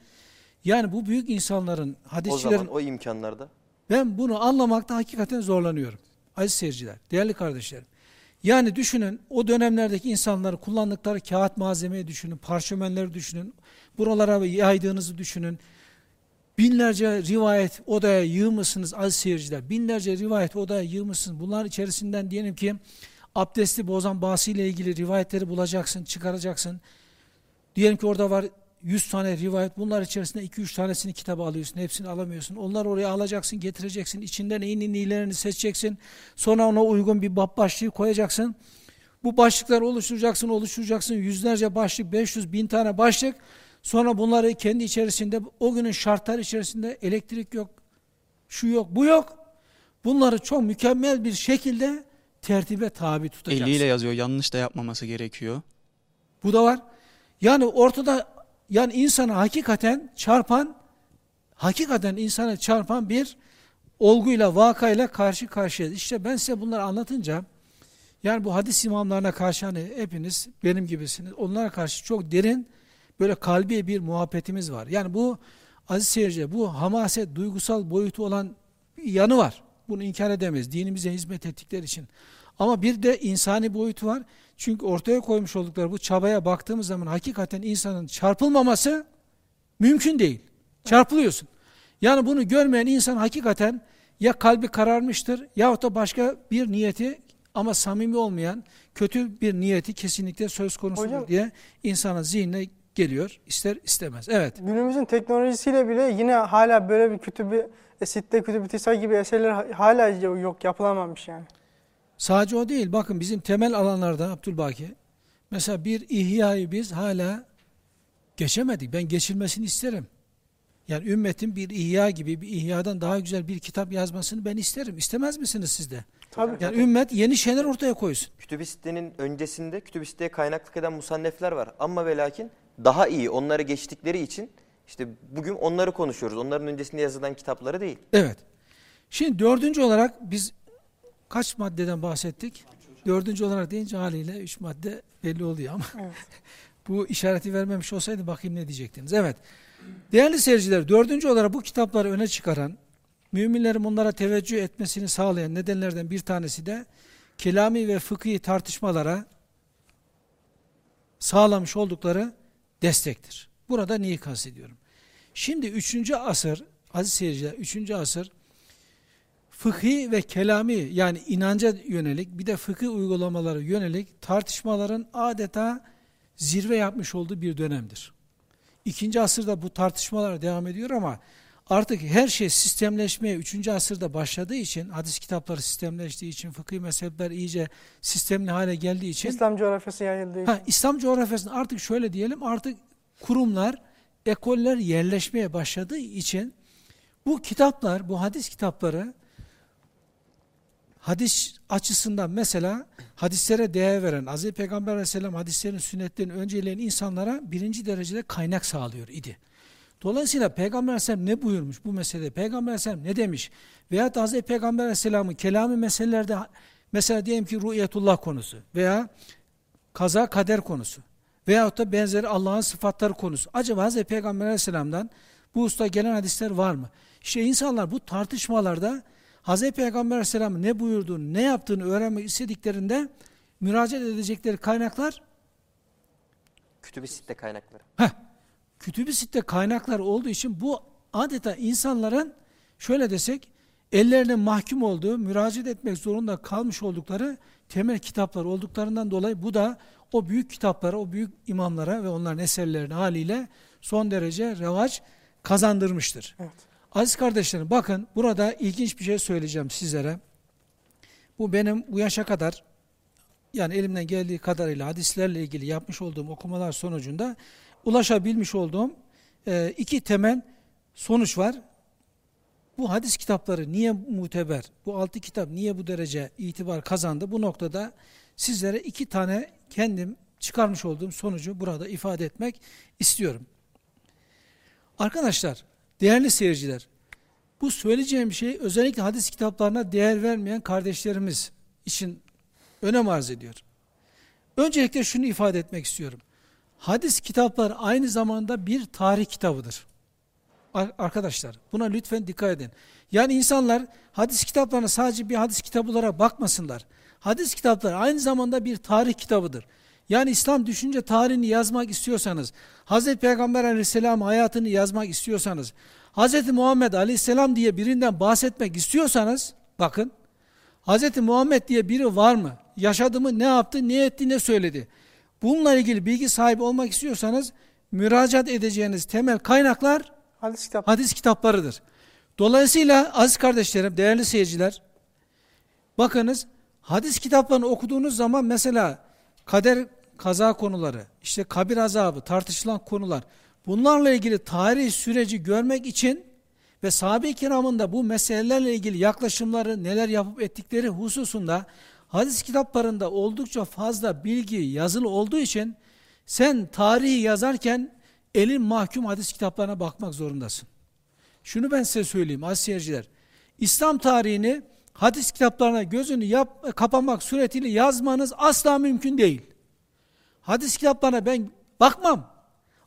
yani bu büyük insanların O hadisçilerin zaman o imkanlarda. ben bunu anlamakta hakikaten zorlanıyorum. Aziz seyirciler, değerli kardeşlerim. Yani düşünün o dönemlerdeki insanları kullandıkları kağıt malzemeyi düşünün, parşömenleri düşünün, buralara yaydığınızı düşünün. Binlerce rivayet odaya yığmışsınız aziz seyirciler. Binlerce rivayet odaya yığmışsınız. Bunlar içerisinden diyelim ki abdesti bozan bahsiyle ilgili rivayetleri bulacaksın, çıkaracaksın. Diyelim ki orada var 100 tane rivayet. Bunlar içerisinde 2-3 tanesini kitaba alıyorsun. Hepsini alamıyorsun. Onları oraya alacaksın, getireceksin. İçinden en iyilerini seçeceksin. Sonra ona uygun bir bab başlığı koyacaksın. Bu başlıkları oluşturacaksın, oluşturacaksın. Yüzlerce başlık, 500 bin tane başlık. Sonra bunları kendi içerisinde, o günün şartları içerisinde elektrik yok, şu yok, bu yok. Bunları çok mükemmel bir şekilde tertibe tabi tutacaksın. Eliyle yazıyor. Yanlış da yapmaması gerekiyor. Bu da var. Yani ortada yani insanı hakikaten çarpan hakikaten insanı çarpan bir olguyla, vakayla karşı karşıyayız. İşte ben size bunları anlatınca yani bu hadis imamlarına karşı hani hepiniz benim gibisiniz. Onlara karşı çok derin böyle kalbi bir muhabbetimiz var. Yani bu aziz seyirciler bu hamaset, duygusal boyutu olan bir yanı var. Bunu inkar edemeyiz. Dinimize hizmet ettikleri için. Ama bir de insani boyutu var. Çünkü ortaya koymuş oldukları bu çabaya baktığımız zaman hakikaten insanın çarpılmaması mümkün değil. Çarpılıyorsun. Yani bunu görmeyen insan hakikaten ya kalbi kararmıştır yahut da başka bir niyeti ama samimi olmayan kötü bir niyeti kesinlikle söz konusudur Hocam- diye insanın zihnine geliyor. ister istemez. Evet. Günümüzün teknolojisiyle bile yine hala böyle bir kütübü, sitte kütübü tisay gibi eserler hala yok, yapılamamış yani. Sadece o değil. Bakın bizim temel alanlarda Abdülbaki mesela bir ihyayı biz hala geçemedik. Ben geçilmesini isterim. Yani ümmetin bir ihya gibi bir ihyadan daha güzel bir kitap yazmasını ben isterim. İstemez misiniz siz de? Tabii. Yani ümmet yeni şeyler ortaya koysun. Kütüb-i Sitte'nin öncesinde Kütüb-i Sitte'ye kaynaklık eden musannefler var. Ama ve lakin daha iyi onları geçtikleri için işte bugün onları konuşuyoruz. Onların öncesinde yazılan kitapları değil. Evet. Şimdi dördüncü olarak biz kaç maddeden bahsettik? Dördüncü olarak deyince haliyle üç madde belli oluyor ama Evet. bu işareti vermemiş olsaydı bakayım ne diyecektiniz. Evet. Değerli seyirciler, dördüncü olarak bu kitapları öne çıkaran, müminlerin bunlara teveccüh etmesini sağlayan nedenlerden bir tanesi de kelami ve fıkhi tartışmalara sağlamış oldukları destektir. Burada neyi kastediyorum? Şimdi 3. asır aziz seyirciler 3. asır fıkhi ve kelami yani inanca yönelik bir de fıkhi uygulamalara yönelik tartışmaların adeta zirve yapmış olduğu bir dönemdir. İkinci asırda bu tartışmalar devam ediyor ama artık her şey sistemleşmeye 3. asırda başladığı için, hadis kitapları sistemleştiği için, fıkhi mezhepler iyice sistemli hale geldiği için, İslam coğrafyası yayıldığı için. ha, İslam coğrafyasında artık şöyle diyelim, artık kurumlar, ekoller yerleşmeye başladığı için bu kitaplar, bu hadis kitapları hadis açısından mesela hadislere değer veren, Hz. Peygamber aleyhisselam hadislerin, sünnetlerin önceleyen insanlara birinci derecede kaynak sağlıyor idi. Dolayısıyla Peygamber aleyhisselam ne buyurmuş bu meselede, Peygamber aleyhisselam ne demiş da Hz. Peygamber aleyhisselamın kelami meselelerde mesela diyelim ki ruhiyetullah konusu veya kaza kader konusu veyahut da benzeri Allah'ın sıfatları konusu. Acaba Hz. Peygamber aleyhisselamdan bu usta gelen hadisler var mı? İşte insanlar bu tartışmalarda Hz. Peygamber aleyhisselamın ne buyurduğunu, ne yaptığını öğrenmek istediklerinde müracaat edecekleri kaynaklar Kütüb-i Sitte kaynakları. Heh, kütüb-i sitte kaynaklar olduğu için bu adeta insanların şöyle desek ellerine mahkum olduğu, müracaat etmek zorunda kalmış oldukları temel kitaplar olduklarından dolayı bu da o büyük kitaplara, o büyük imamlara ve onların eserlerine haliyle son derece revaç kazandırmıştır. Evet. Aziz kardeşlerim bakın burada ilginç bir şey söyleyeceğim sizlere. Bu benim bu yaşa kadar yani elimden geldiği kadarıyla hadislerle ilgili yapmış olduğum okumalar sonucunda ulaşabilmiş olduğum e, iki temel sonuç var. Bu hadis kitapları niye muteber, bu altı kitap niye bu derece itibar kazandı? Bu noktada sizlere iki tane kendim çıkarmış olduğum sonucu burada ifade etmek istiyorum. Arkadaşlar, değerli seyirciler, bu söyleyeceğim şey özellikle hadis kitaplarına değer vermeyen kardeşlerimiz için önem arz ediyor. Öncelikle şunu ifade etmek istiyorum. Hadis kitapları aynı zamanda bir tarih kitabıdır. Arkadaşlar buna lütfen dikkat edin. Yani insanlar hadis kitaplarına sadece bir hadis kitabı olarak bakmasınlar. Hadis kitapları aynı zamanda bir tarih kitabıdır. Yani İslam düşünce tarihini yazmak istiyorsanız, Hz. Peygamber aleyhisselam hayatını yazmak istiyorsanız, Hz. Muhammed aleyhisselam diye birinden bahsetmek istiyorsanız, bakın, Hz. Muhammed diye biri var mı? Yaşadı mı, ne yaptı, ne etti, ne söyledi? Bununla ilgili bilgi sahibi olmak istiyorsanız, müracaat edeceğiniz temel kaynaklar Hadis kitap. hadis kitaplarıdır. Dolayısıyla aziz kardeşlerim, değerli seyirciler, bakınız hadis kitaplarını okuduğunuz zaman mesela kader kaza konuları, işte kabir azabı, tartışılan konular, bunlarla ilgili tarih süreci görmek için ve sahabe-i kiramın da bu meselelerle ilgili yaklaşımları neler yapıp ettikleri hususunda hadis kitaplarında oldukça fazla bilgi yazılı olduğu için sen tarihi yazarken elin mahkum hadis kitaplarına bakmak zorundasın. Şunu ben size söyleyeyim aziz seyirciler. İslam tarihini hadis kitaplarına gözünü yap, kapamak suretiyle yazmanız asla mümkün değil. Hadis kitaplarına ben bakmam.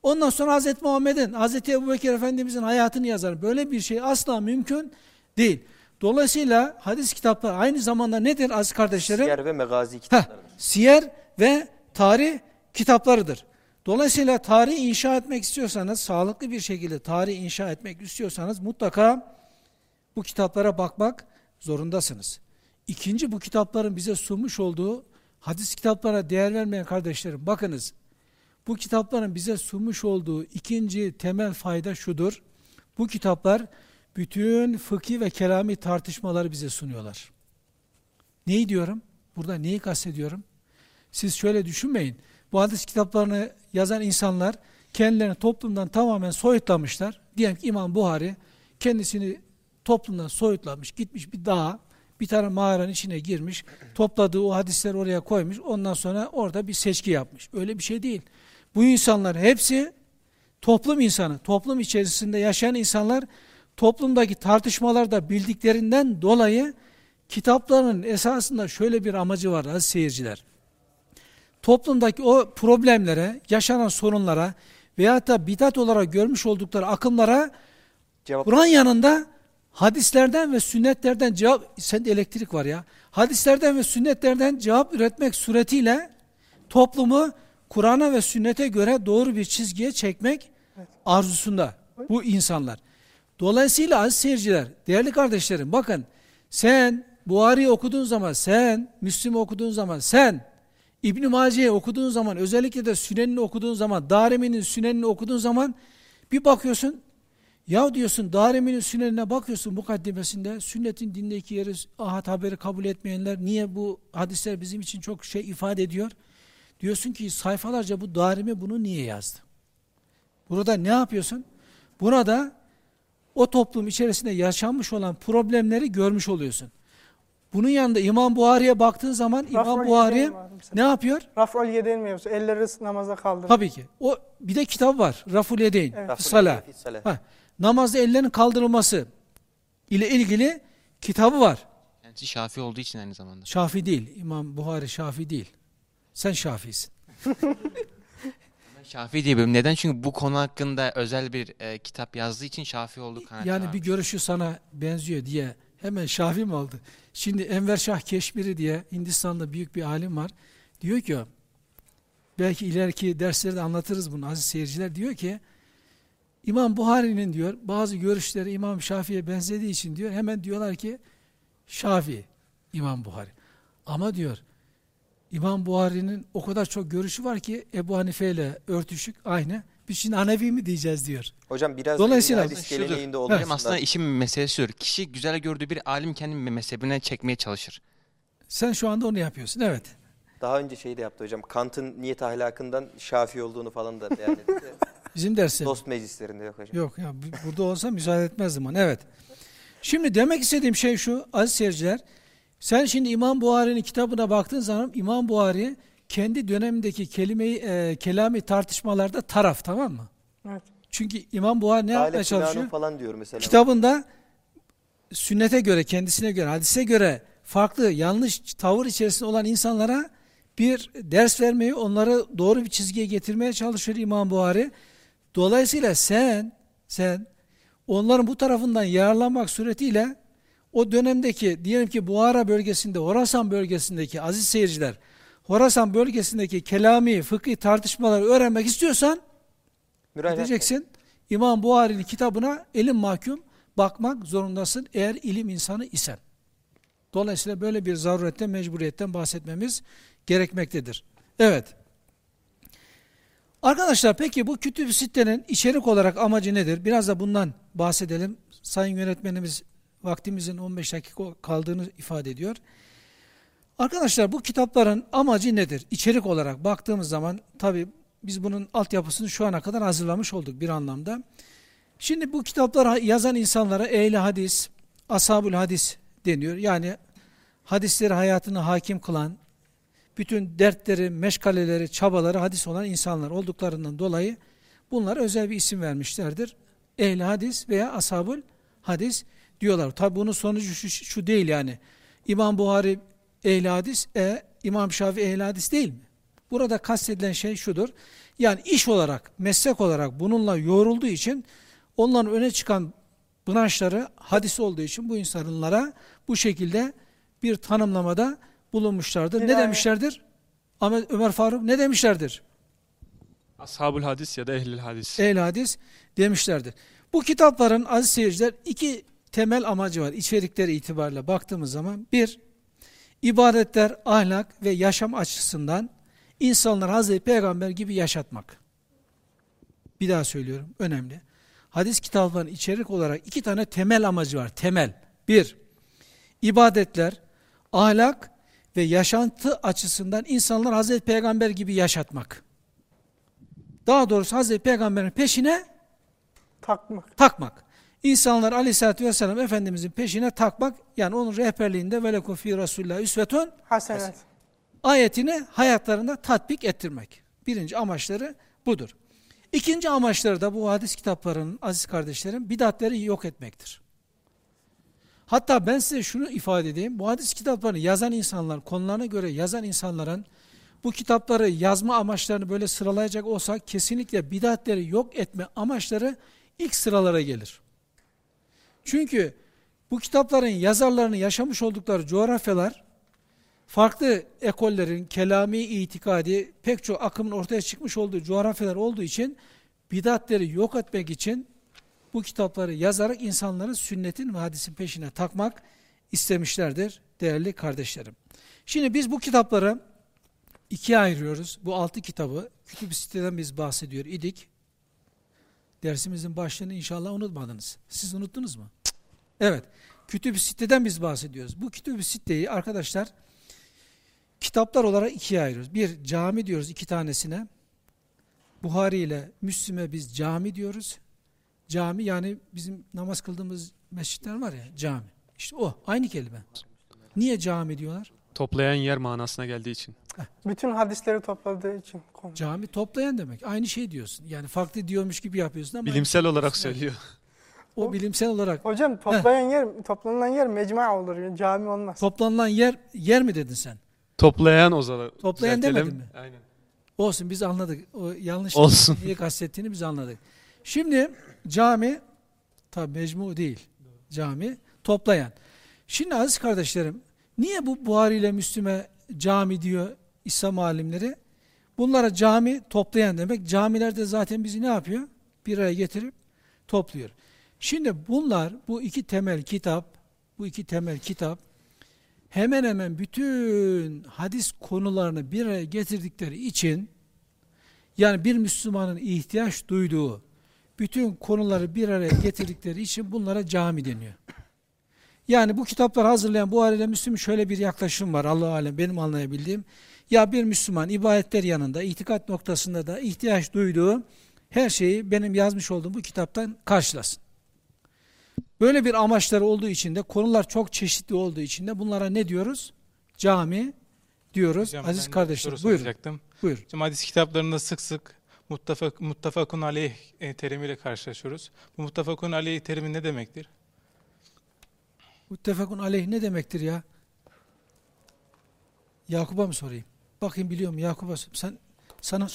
Ondan sonra Hz. Muhammed'in, Hz. Ebu Bekir Efendimizin hayatını yazarım. Böyle bir şey asla mümkün değil. Dolayısıyla hadis kitapları aynı zamanda nedir aziz kardeşlerim? Siyer ve megazi Heh, kitaplarıdır. siyer ve tarih kitaplarıdır. Dolayısıyla tarih inşa etmek istiyorsanız, sağlıklı bir şekilde tarih inşa etmek istiyorsanız mutlaka bu kitaplara bakmak zorundasınız. İkinci bu kitapların bize sunmuş olduğu hadis kitaplara değer vermeyen kardeşlerim bakınız bu kitapların bize sunmuş olduğu ikinci temel fayda şudur. Bu kitaplar bütün fıkhi ve kelami tartışmaları bize sunuyorlar. Neyi diyorum? Burada neyi kastediyorum? Siz şöyle düşünmeyin. Bu hadis kitaplarını yazan insanlar kendilerini toplumdan tamamen soyutlamışlar. Diyelim ki İmam Buhari kendisini toplumdan soyutlamış, gitmiş bir dağa, bir tane mağaranın içine girmiş, topladığı o hadisleri oraya koymuş, ondan sonra orada bir seçki yapmış. Öyle bir şey değil. Bu insanlar hepsi toplum insanı, toplum içerisinde yaşayan insanlar toplumdaki tartışmalarda bildiklerinden dolayı kitapların esasında şöyle bir amacı var aziz seyirciler. Toplumdaki o problemlere, yaşanan sorunlara veyahut da bidat olarak görmüş oldukları akımlara Cevap Kur'an yanında hadislerden ve sünnetlerden cevap, sende elektrik var ya, hadislerden ve sünnetlerden cevap üretmek suretiyle toplumu Kur'an'a ve sünnete göre doğru bir çizgiye çekmek arzusunda bu insanlar. Dolayısıyla aziz seyirciler, değerli kardeşlerim bakın sen Buhari'yi okuduğun zaman, sen Müslim'i okuduğun zaman, sen İbn-i Mace'yi okuduğun zaman, özellikle de Sünen'ini okuduğun zaman, Darimi'nin Sünen'ini okuduğun zaman bir bakıyorsun, ya diyorsun Darimi'nin Sünen'ine bakıyorsun mukaddimesinde, sünnetin dindeki yeri ahad haberi kabul etmeyenler, niye bu hadisler bizim için çok şey ifade ediyor? Diyorsun ki sayfalarca bu Darimi bunu niye yazdı? Burada ne yapıyorsun? Burada o toplum içerisinde yaşanmış olan problemleri görmüş oluyorsun. Bunun yanında İmam Buhari'ye baktığın zaman İmam Raf'ul Buhari Yedeyn ne yapıyor? Raf'ul yedeyn mevzusu. Elleri namaza kaldır. Tabii ki. O bir de kitap var. Raful Edeyn. Evet. Fi salah. Ha, namazda ellerin kaldırılması ile ilgili kitabı var. Kendisi Şafi olduğu için aynı zamanda. Şafi değil. İmam Buhari Şafi değil. Sen Şafi'sin. Ben Şafi diyebilirim. Neden? Çünkü bu konu hakkında özel bir e, kitap yazdığı için Şafi olduğu kanaatine Yani bir görüşü sana benziyor diye hemen Şafi mi oldu? Şimdi Enver Şah Keşmiri diye Hindistan'da büyük bir alim var. Diyor ki belki ileriki derslerde anlatırız bunu aziz seyirciler. Diyor ki İmam Buhari'nin diyor bazı görüşleri İmam Şafi'ye benzediği için diyor hemen diyorlar ki Şafi İmam Buhari. Ama diyor İmam Buhari'nin o kadar çok görüşü var ki Ebu Hanife ile örtüşük aynı. Biz şimdi Hanefi mi diyeceğiz diyor. Hocam biraz Dolayısıyla- hadis geleneğinde Evet. olmasından. Benim aslında işin meselesi şudur. Kişi güzel gördüğü bir alim kendi mezhebine çekmeye çalışır. Sen şu anda onu yapıyorsun. Evet. Daha önce şey de yaptı hocam. Kant'ın niyet ahlakından şafi olduğunu falan da beyan etti. Bizim derslerimiz. Dost meclislerinde yok hocam. Yok ya bu- burada olsa müsaade etmezdim ona. Evet. Şimdi demek istediğim şey şu aziz seyirciler. Sen şimdi İmam Buhari'nin kitabına baktığın zaman İmam Buhari kendi dönemindeki kelimeyi e, kelami tartışmalarda taraf tamam mı? Evet. Çünkü İmam Buhari ne yapmaya çalışıyor? Falan diyor mesela. Kitabında sünnete göre, kendisine göre, hadise göre farklı, yanlış tavır içerisinde olan insanlara bir ders vermeyi, onları doğru bir çizgiye getirmeye çalışıyor İmam Buhari. Dolayısıyla sen, sen onların bu tarafından yararlanmak suretiyle o dönemdeki diyelim ki Buhara bölgesinde, Horasan bölgesindeki aziz seyirciler, Horasan bölgesindeki kelami, fıkhi tartışmaları öğrenmek istiyorsan Müracaat Gideceksin İmam Buhari'nin kitabına elin mahkum bakmak zorundasın eğer ilim insanı isen. Dolayısıyla böyle bir zaruretten, mecburiyetten bahsetmemiz gerekmektedir. Evet. Arkadaşlar peki bu kütüb-i sittenin içerik olarak amacı nedir? Biraz da bundan bahsedelim. Sayın yönetmenimiz vaktimizin 15 dakika kaldığını ifade ediyor. Arkadaşlar bu kitapların amacı nedir? İçerik olarak baktığımız zaman tabi biz bunun altyapısını şu ana kadar hazırlamış olduk bir anlamda. Şimdi bu kitapları yazan insanlara ehli hadis, ashabul hadis deniyor. Yani hadisleri hayatına hakim kılan, bütün dertleri, meşgaleleri, çabaları hadis olan insanlar olduklarından dolayı bunlara özel bir isim vermişlerdir. Ehli hadis veya ashabul hadis diyorlar. Tabi bunun sonucu şu, şu değil yani. İmam Buhari ehli hadis, e, İmam Şafii ehli hadis değil mi? Burada kastedilen şey şudur. Yani iş olarak, meslek olarak bununla yoğrulduğu için onların öne çıkan branşları hadis olduğu için bu insanlara bu şekilde bir tanımlamada bulunmuşlardır. Ne Bir demişlerdir? Ahmet Ömer Faruk ne demişlerdir? Ashabul hadis ya da ehlil hadis. Ehl hadis demişlerdir. Bu kitapların aziz seyirciler iki temel amacı var içerikleri itibariyle baktığımız zaman. Bir, ibadetler, ahlak ve yaşam açısından insanlar Hazreti Peygamber gibi yaşatmak. Bir daha söylüyorum, önemli. Hadis kitaplarının içerik olarak iki tane temel amacı var, temel. Bir, ibadetler, ahlak ve yaşantı açısından insanlar Hazreti Peygamber gibi yaşatmak. Daha doğrusu Hazreti Peygamber'in peşine Takmak. takmak. İnsanlar aleyhissalatü vesselam Efendimizin peşine takmak, yani onun rehberliğinde velekum fi Resulullah üsvetun Hasenet. ayetini hayatlarında tatbik ettirmek. Birinci amaçları budur. İkinci amaçları da bu hadis kitaplarının aziz kardeşlerim bidatleri yok etmektir. Hatta ben size şunu ifade edeyim. Bu hadis kitaplarını yazan insanlar, konularına göre yazan insanların bu kitapları yazma amaçlarını böyle sıralayacak olsak kesinlikle bidatleri yok etme amaçları ilk sıralara gelir. Çünkü bu kitapların yazarlarının yaşamış oldukları coğrafyalar farklı ekollerin kelami itikadi pek çok akımın ortaya çıkmış olduğu coğrafyalar olduğu için bidatleri yok etmek için bu kitapları yazarak insanların sünnetin ve hadisin peşine takmak istemişlerdir değerli kardeşlerim. Şimdi biz bu kitapları ikiye ayırıyoruz. Bu altı kitabı kütüb-i siteden biz bahsediyor idik. Dersimizin başlığını inşallah unutmadınız. Siz unuttunuz mu? Evet. Kütüb-i siteden biz bahsediyoruz. Bu kütüb-i siteyi arkadaşlar kitaplar olarak ikiye ayırıyoruz. Bir cami diyoruz iki tanesine. Buhari ile Müslim'e biz cami diyoruz. Cami yani bizim namaz kıldığımız mescitler var ya cami. İşte o aynı kelime. Niye cami diyorlar? Toplayan yer manasına geldiği için. Bütün hadisleri topladığı için konu. Cami toplayan demek. Aynı şey diyorsun. Yani farklı diyormuş gibi yapıyorsun ama Bilimsel olarak söylüyor. o bilimsel olarak Hocam toplayan yer, toplanılan yer mecma olur. Yani cami olmaz. toplanılan yer yer mi dedin sen? Toplayan o zaman. Toplayan demedin mi? Aynen. Olsun biz anladık. O yanlış Olsun. neyi kastettiğini biz anladık. Şimdi cami tabi mecmu değil. Cami toplayan. Şimdi aziz kardeşlerim niye bu Buhari ile Müslüme cami diyor İslam alimleri? Bunlara cami toplayan demek. Camilerde zaten bizi ne yapıyor? Bir araya getirip topluyor. Şimdi bunlar bu iki temel kitap bu iki temel kitap hemen hemen bütün hadis konularını bir araya getirdikleri için yani bir Müslümanın ihtiyaç duyduğu bütün konuları bir araya getirdikleri için bunlara cami deniyor. Yani bu kitapları hazırlayan bu ile Müslüm'ün şöyle bir yaklaşım var Allah alem benim anlayabildiğim. Ya bir Müslüman ibadetler yanında itikat noktasında da ihtiyaç duyduğu her şeyi benim yazmış olduğum bu kitaptan karşılasın. Böyle bir amaçları olduğu için de konular çok çeşitli olduğu için de bunlara ne diyoruz? Cami diyoruz. Hocam, Aziz soru buyurun. soracaktım. Buyur. Hocam hadis kitaplarında sık sık muttafak, muttafakun aleyh e, terimiyle karşılaşıyoruz. Bu muttafakun aleyh terimi ne demektir? Muttefakun aleyh ne demektir ya? Yakup'a mı sorayım? Bakayım biliyorum Yakup'a sen sana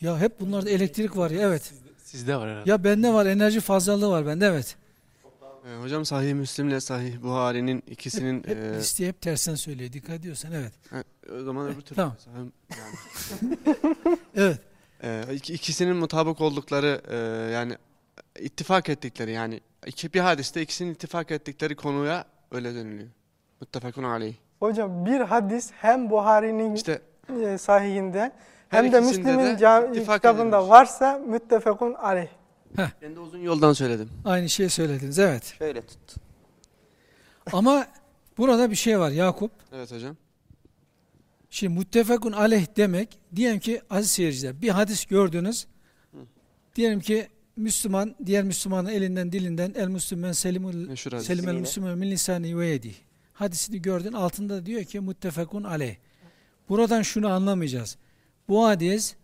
ya hep bunlarda elektrik var ya evet. Sizde var herhalde. Ya bende var enerji fazlalığı var bende evet. Ee, hocam Sahih Müslim'le Sahih Buhari'nin ikisinin Hep e, listeye hep tersten söylüyor dikkat ediyorsan evet. ha, o zaman öbür türlü. Tamam. Sahih- Evet. Ee, ik- ikisinin mutabık oldukları e, yani ittifak ettikleri yani iki bir hadiste ikisinin ittifak ettikleri konuya öyle deniliyor. Muttefakun aleyh. Hocam bir hadis hem Buhari'nin İşte e, sahihinde hem de Müslim'in kitabında edilmiş. varsa müttefekun aleyh. ben de uzun yoldan söyledim. Aynı şeyi söylediniz evet. Şöyle tut. Ama burada bir şey var Yakup. Evet hocam. Şimdi muttefakun aleyh demek diyelim ki aziz seyirciler bir hadis gördünüz. Diyelim ki Müslüman diğer Müslümanın elinden dilinden el müslümen selimul selimel İsmiyle. müslümen min lisani ve yedi. Hadisini gördün altında diyor ki muttefakun aleyh. Buradan şunu anlamayacağız. Bu hadis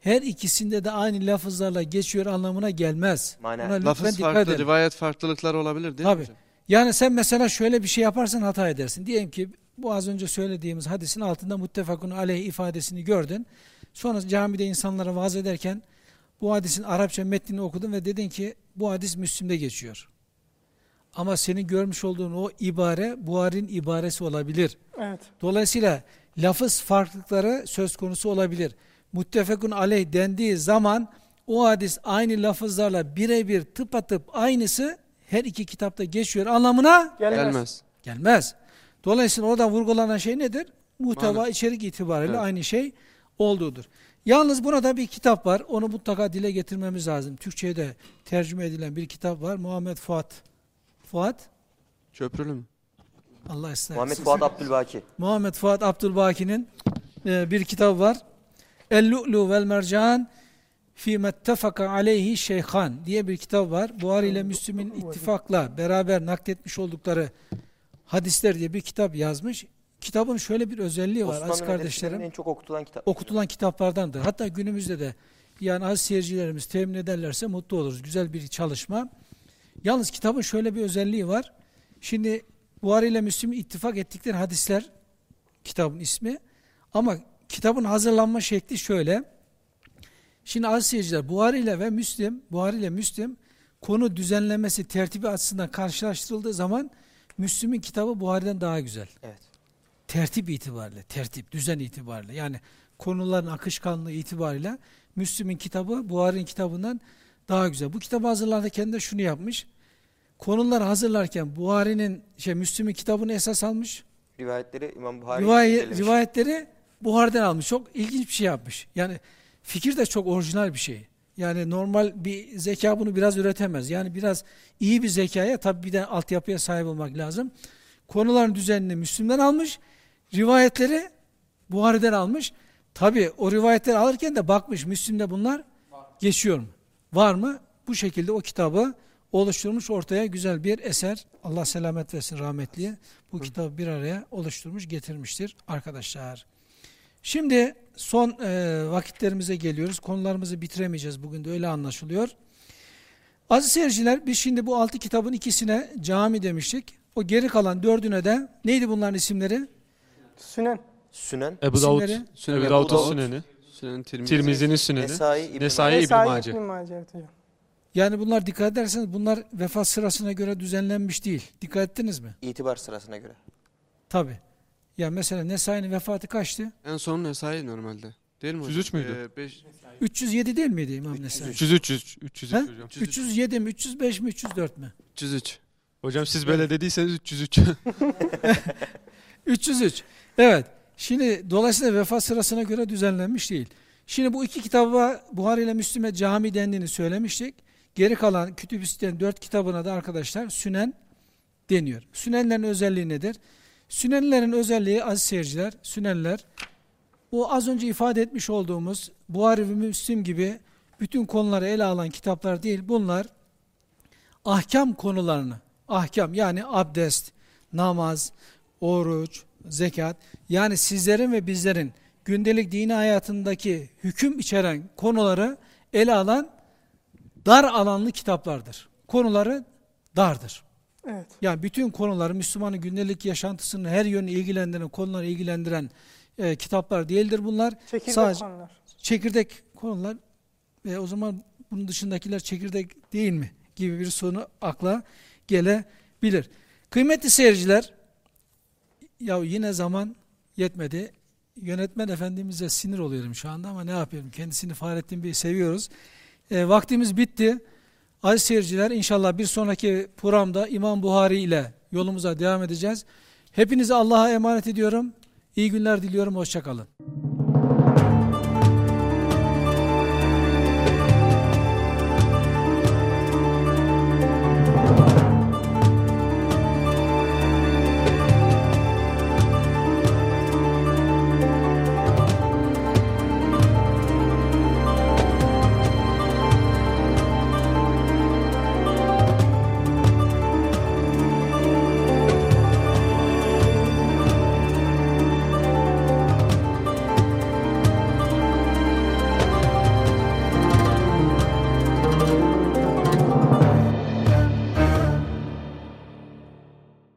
her ikisinde de aynı lafızlarla geçiyor anlamına gelmez. Lütfen Lafız farklı, edin. rivayet farklılıkları olabilir değil Tabii. mi hocam? Yani sen mesela şöyle bir şey yaparsan hata edersin. Diyelim ki bu az önce söylediğimiz hadisin altında muttefakun aleyh ifadesini gördün. Sonra camide insanlara vaaz ederken bu hadisin Arapça metnini okudun ve dedin ki bu hadis Müslim'de geçiyor. Ama senin görmüş olduğun o ibare Buhari'nin ibaresi olabilir. Evet. Dolayısıyla lafız farklılıkları söz konusu olabilir. Muttefekun aleyh dendiği zaman o hadis aynı lafızlarla birebir tıpatıp aynısı her iki kitapta geçiyor anlamına Gelmez. Gelmez. gelmez. Dolayısıyla orada vurgulanan şey nedir? Muhteva Mana. içerik itibariyle Evet. aynı şey olduğudur. Yalnız burada bir kitap var. Onu mutlaka dile getirmemiz lazım. Türkçe'ye de tercüme edilen bir kitap var. Muhammed Fuat. Fuat? Köprülü mü? Allah ıslah Muhammed. Fuat Abdülbaki. Muhammed Fuat Abdülbaki'nin e, bir kitabı var. El-Lu'lu vel Mercan fi mettefaka aleyhi şeyhan diye bir kitap var. Buhari ile Müslim'in ittifakla beraber nakletmiş oldukları hadisler diye bir kitap yazmış. Kitabın şöyle bir özelliği var aziz Osmanlı kardeşlerim. Medresesi'nin en çok okutulan kitap. Okutulan kitaplardandır. Hatta günümüzde de yani aziz seyircilerimiz temin ederlerse mutlu oluruz. Güzel bir çalışma. Yalnız kitabın şöyle bir özelliği var. Şimdi Buhari ile Müslim'in ittifak ettikleri hadisler kitabın ismi. Ama kitabın hazırlanma şekli şöyle. Şimdi aziz seyirciler Buhari ile ve Müslim, Buhari ile Müslim konu düzenlemesi, tertibi açısından karşılaştırıldığı zaman Müslim'in kitabı Buhari'den daha güzel. Evet. Tertip itibariyle, tertip, düzen itibariyle yani konuların akışkanlığı itibariyle Müslim'in kitabı Buhari'nin kitabından daha güzel. Bu kitabı hazırlarken de şunu yapmış. Konuları hazırlarken Buhari'nin, şey Müslüm'ün kitabını esas almış. Rivayetleri İmam Buhari Rivayet, rivayetleri Buhari'den almış. Çok ilginç bir şey yapmış. Yani fikir de çok orijinal bir şey. Yani normal bir zeka bunu biraz üretemez. Yani biraz iyi bir zekaya tabii bir de altyapıya sahip olmak lazım. Konuların düzenini Müslüm'den almış. Rivayetleri Buhari'den almış. Tabii o rivayetleri alırken de bakmış Müslüm'de bunlar geçiyor mu? Var mı? Bu şekilde o kitabı oluşturmuş ortaya güzel bir eser. Allah selamet versin rahmetliye. Bu kitabı bir araya oluşturmuş getirmiştir arkadaşlar. Şimdi son e, vakitlerimize geliyoruz. Konularımızı bitiremeyeceğiz bugün de öyle anlaşılıyor. Aziz seyirciler biz şimdi bu altı kitabın ikisine cami demiştik. O geri kalan dördüne de neydi bunların isimleri? Sünen. Sünen, Ebu Davud, İsimleri? Sünen Ebu Davud'un Davud, Süneni, Sünen Tirmizi. Tirmizi'nin Süneni, Nesai, İbn Nesai, İbn Mace. İbn Mace, evet hocam. Yani bunlar dikkat ederseniz bunlar vefat sırasına göre düzenlenmiş değil. Dikkat ettiniz mi? İtibar sırasına göre. Tabi. Ya mesela Nesai'nin vefatı kaçtı? En son Nesai normalde. Değil mi hocam? 303 müydü? Ee, beş- 307 değil miydi İmam Nesai? 300 300 303 He? hocam. 307 mi, 305 mi, 304 mü? 303. Hocam siz böyle dediyseniz 303. 303. Evet. Şimdi dolayısıyla vefat sırasına göre düzenlenmiş değil. Şimdi bu iki kitaba Buhari ile Müslim'e cami dendiğini söylemiştik. Geri kalan kütüb-i sitenin dört kitabına da arkadaşlar sünen deniyor. Sünenlerin özelliği nedir? Sünenlerin özelliği aziz seyirciler, sünenler o az önce ifade etmiş olduğumuz Buhari ve Müslim gibi bütün konuları ele alan kitaplar değil. Bunlar ahkam konularını, ahkam yani abdest, namaz, oruç, zekat yani sizlerin ve bizlerin gündelik dini hayatındaki hüküm içeren konuları ele alan dar alanlı kitaplardır. Konuları dardır. Evet. Yani bütün konuları Müslümanın gündelik yaşantısının her yönünü ilgilendiren, konuları ilgilendiren e, kitaplar değildir bunlar. Çekirdek Sadece- konular. Çekirdek konular ve o zaman bunun dışındakiler çekirdek değil mi gibi bir soru akla gelebilir. Kıymetli seyirciler, ya yine zaman yetmedi. Yönetmen efendimize sinir oluyorum şu anda ama ne yapıyorum? Kendisini Fahrettin Bey'i seviyoruz. E, vaktimiz bitti. Aziz seyirciler inşallah bir sonraki programda İmam Buhari ile yolumuza devam edeceğiz. Hepinizi Allah'a emanet ediyorum. İyi günler diliyorum. Hoşçakalın.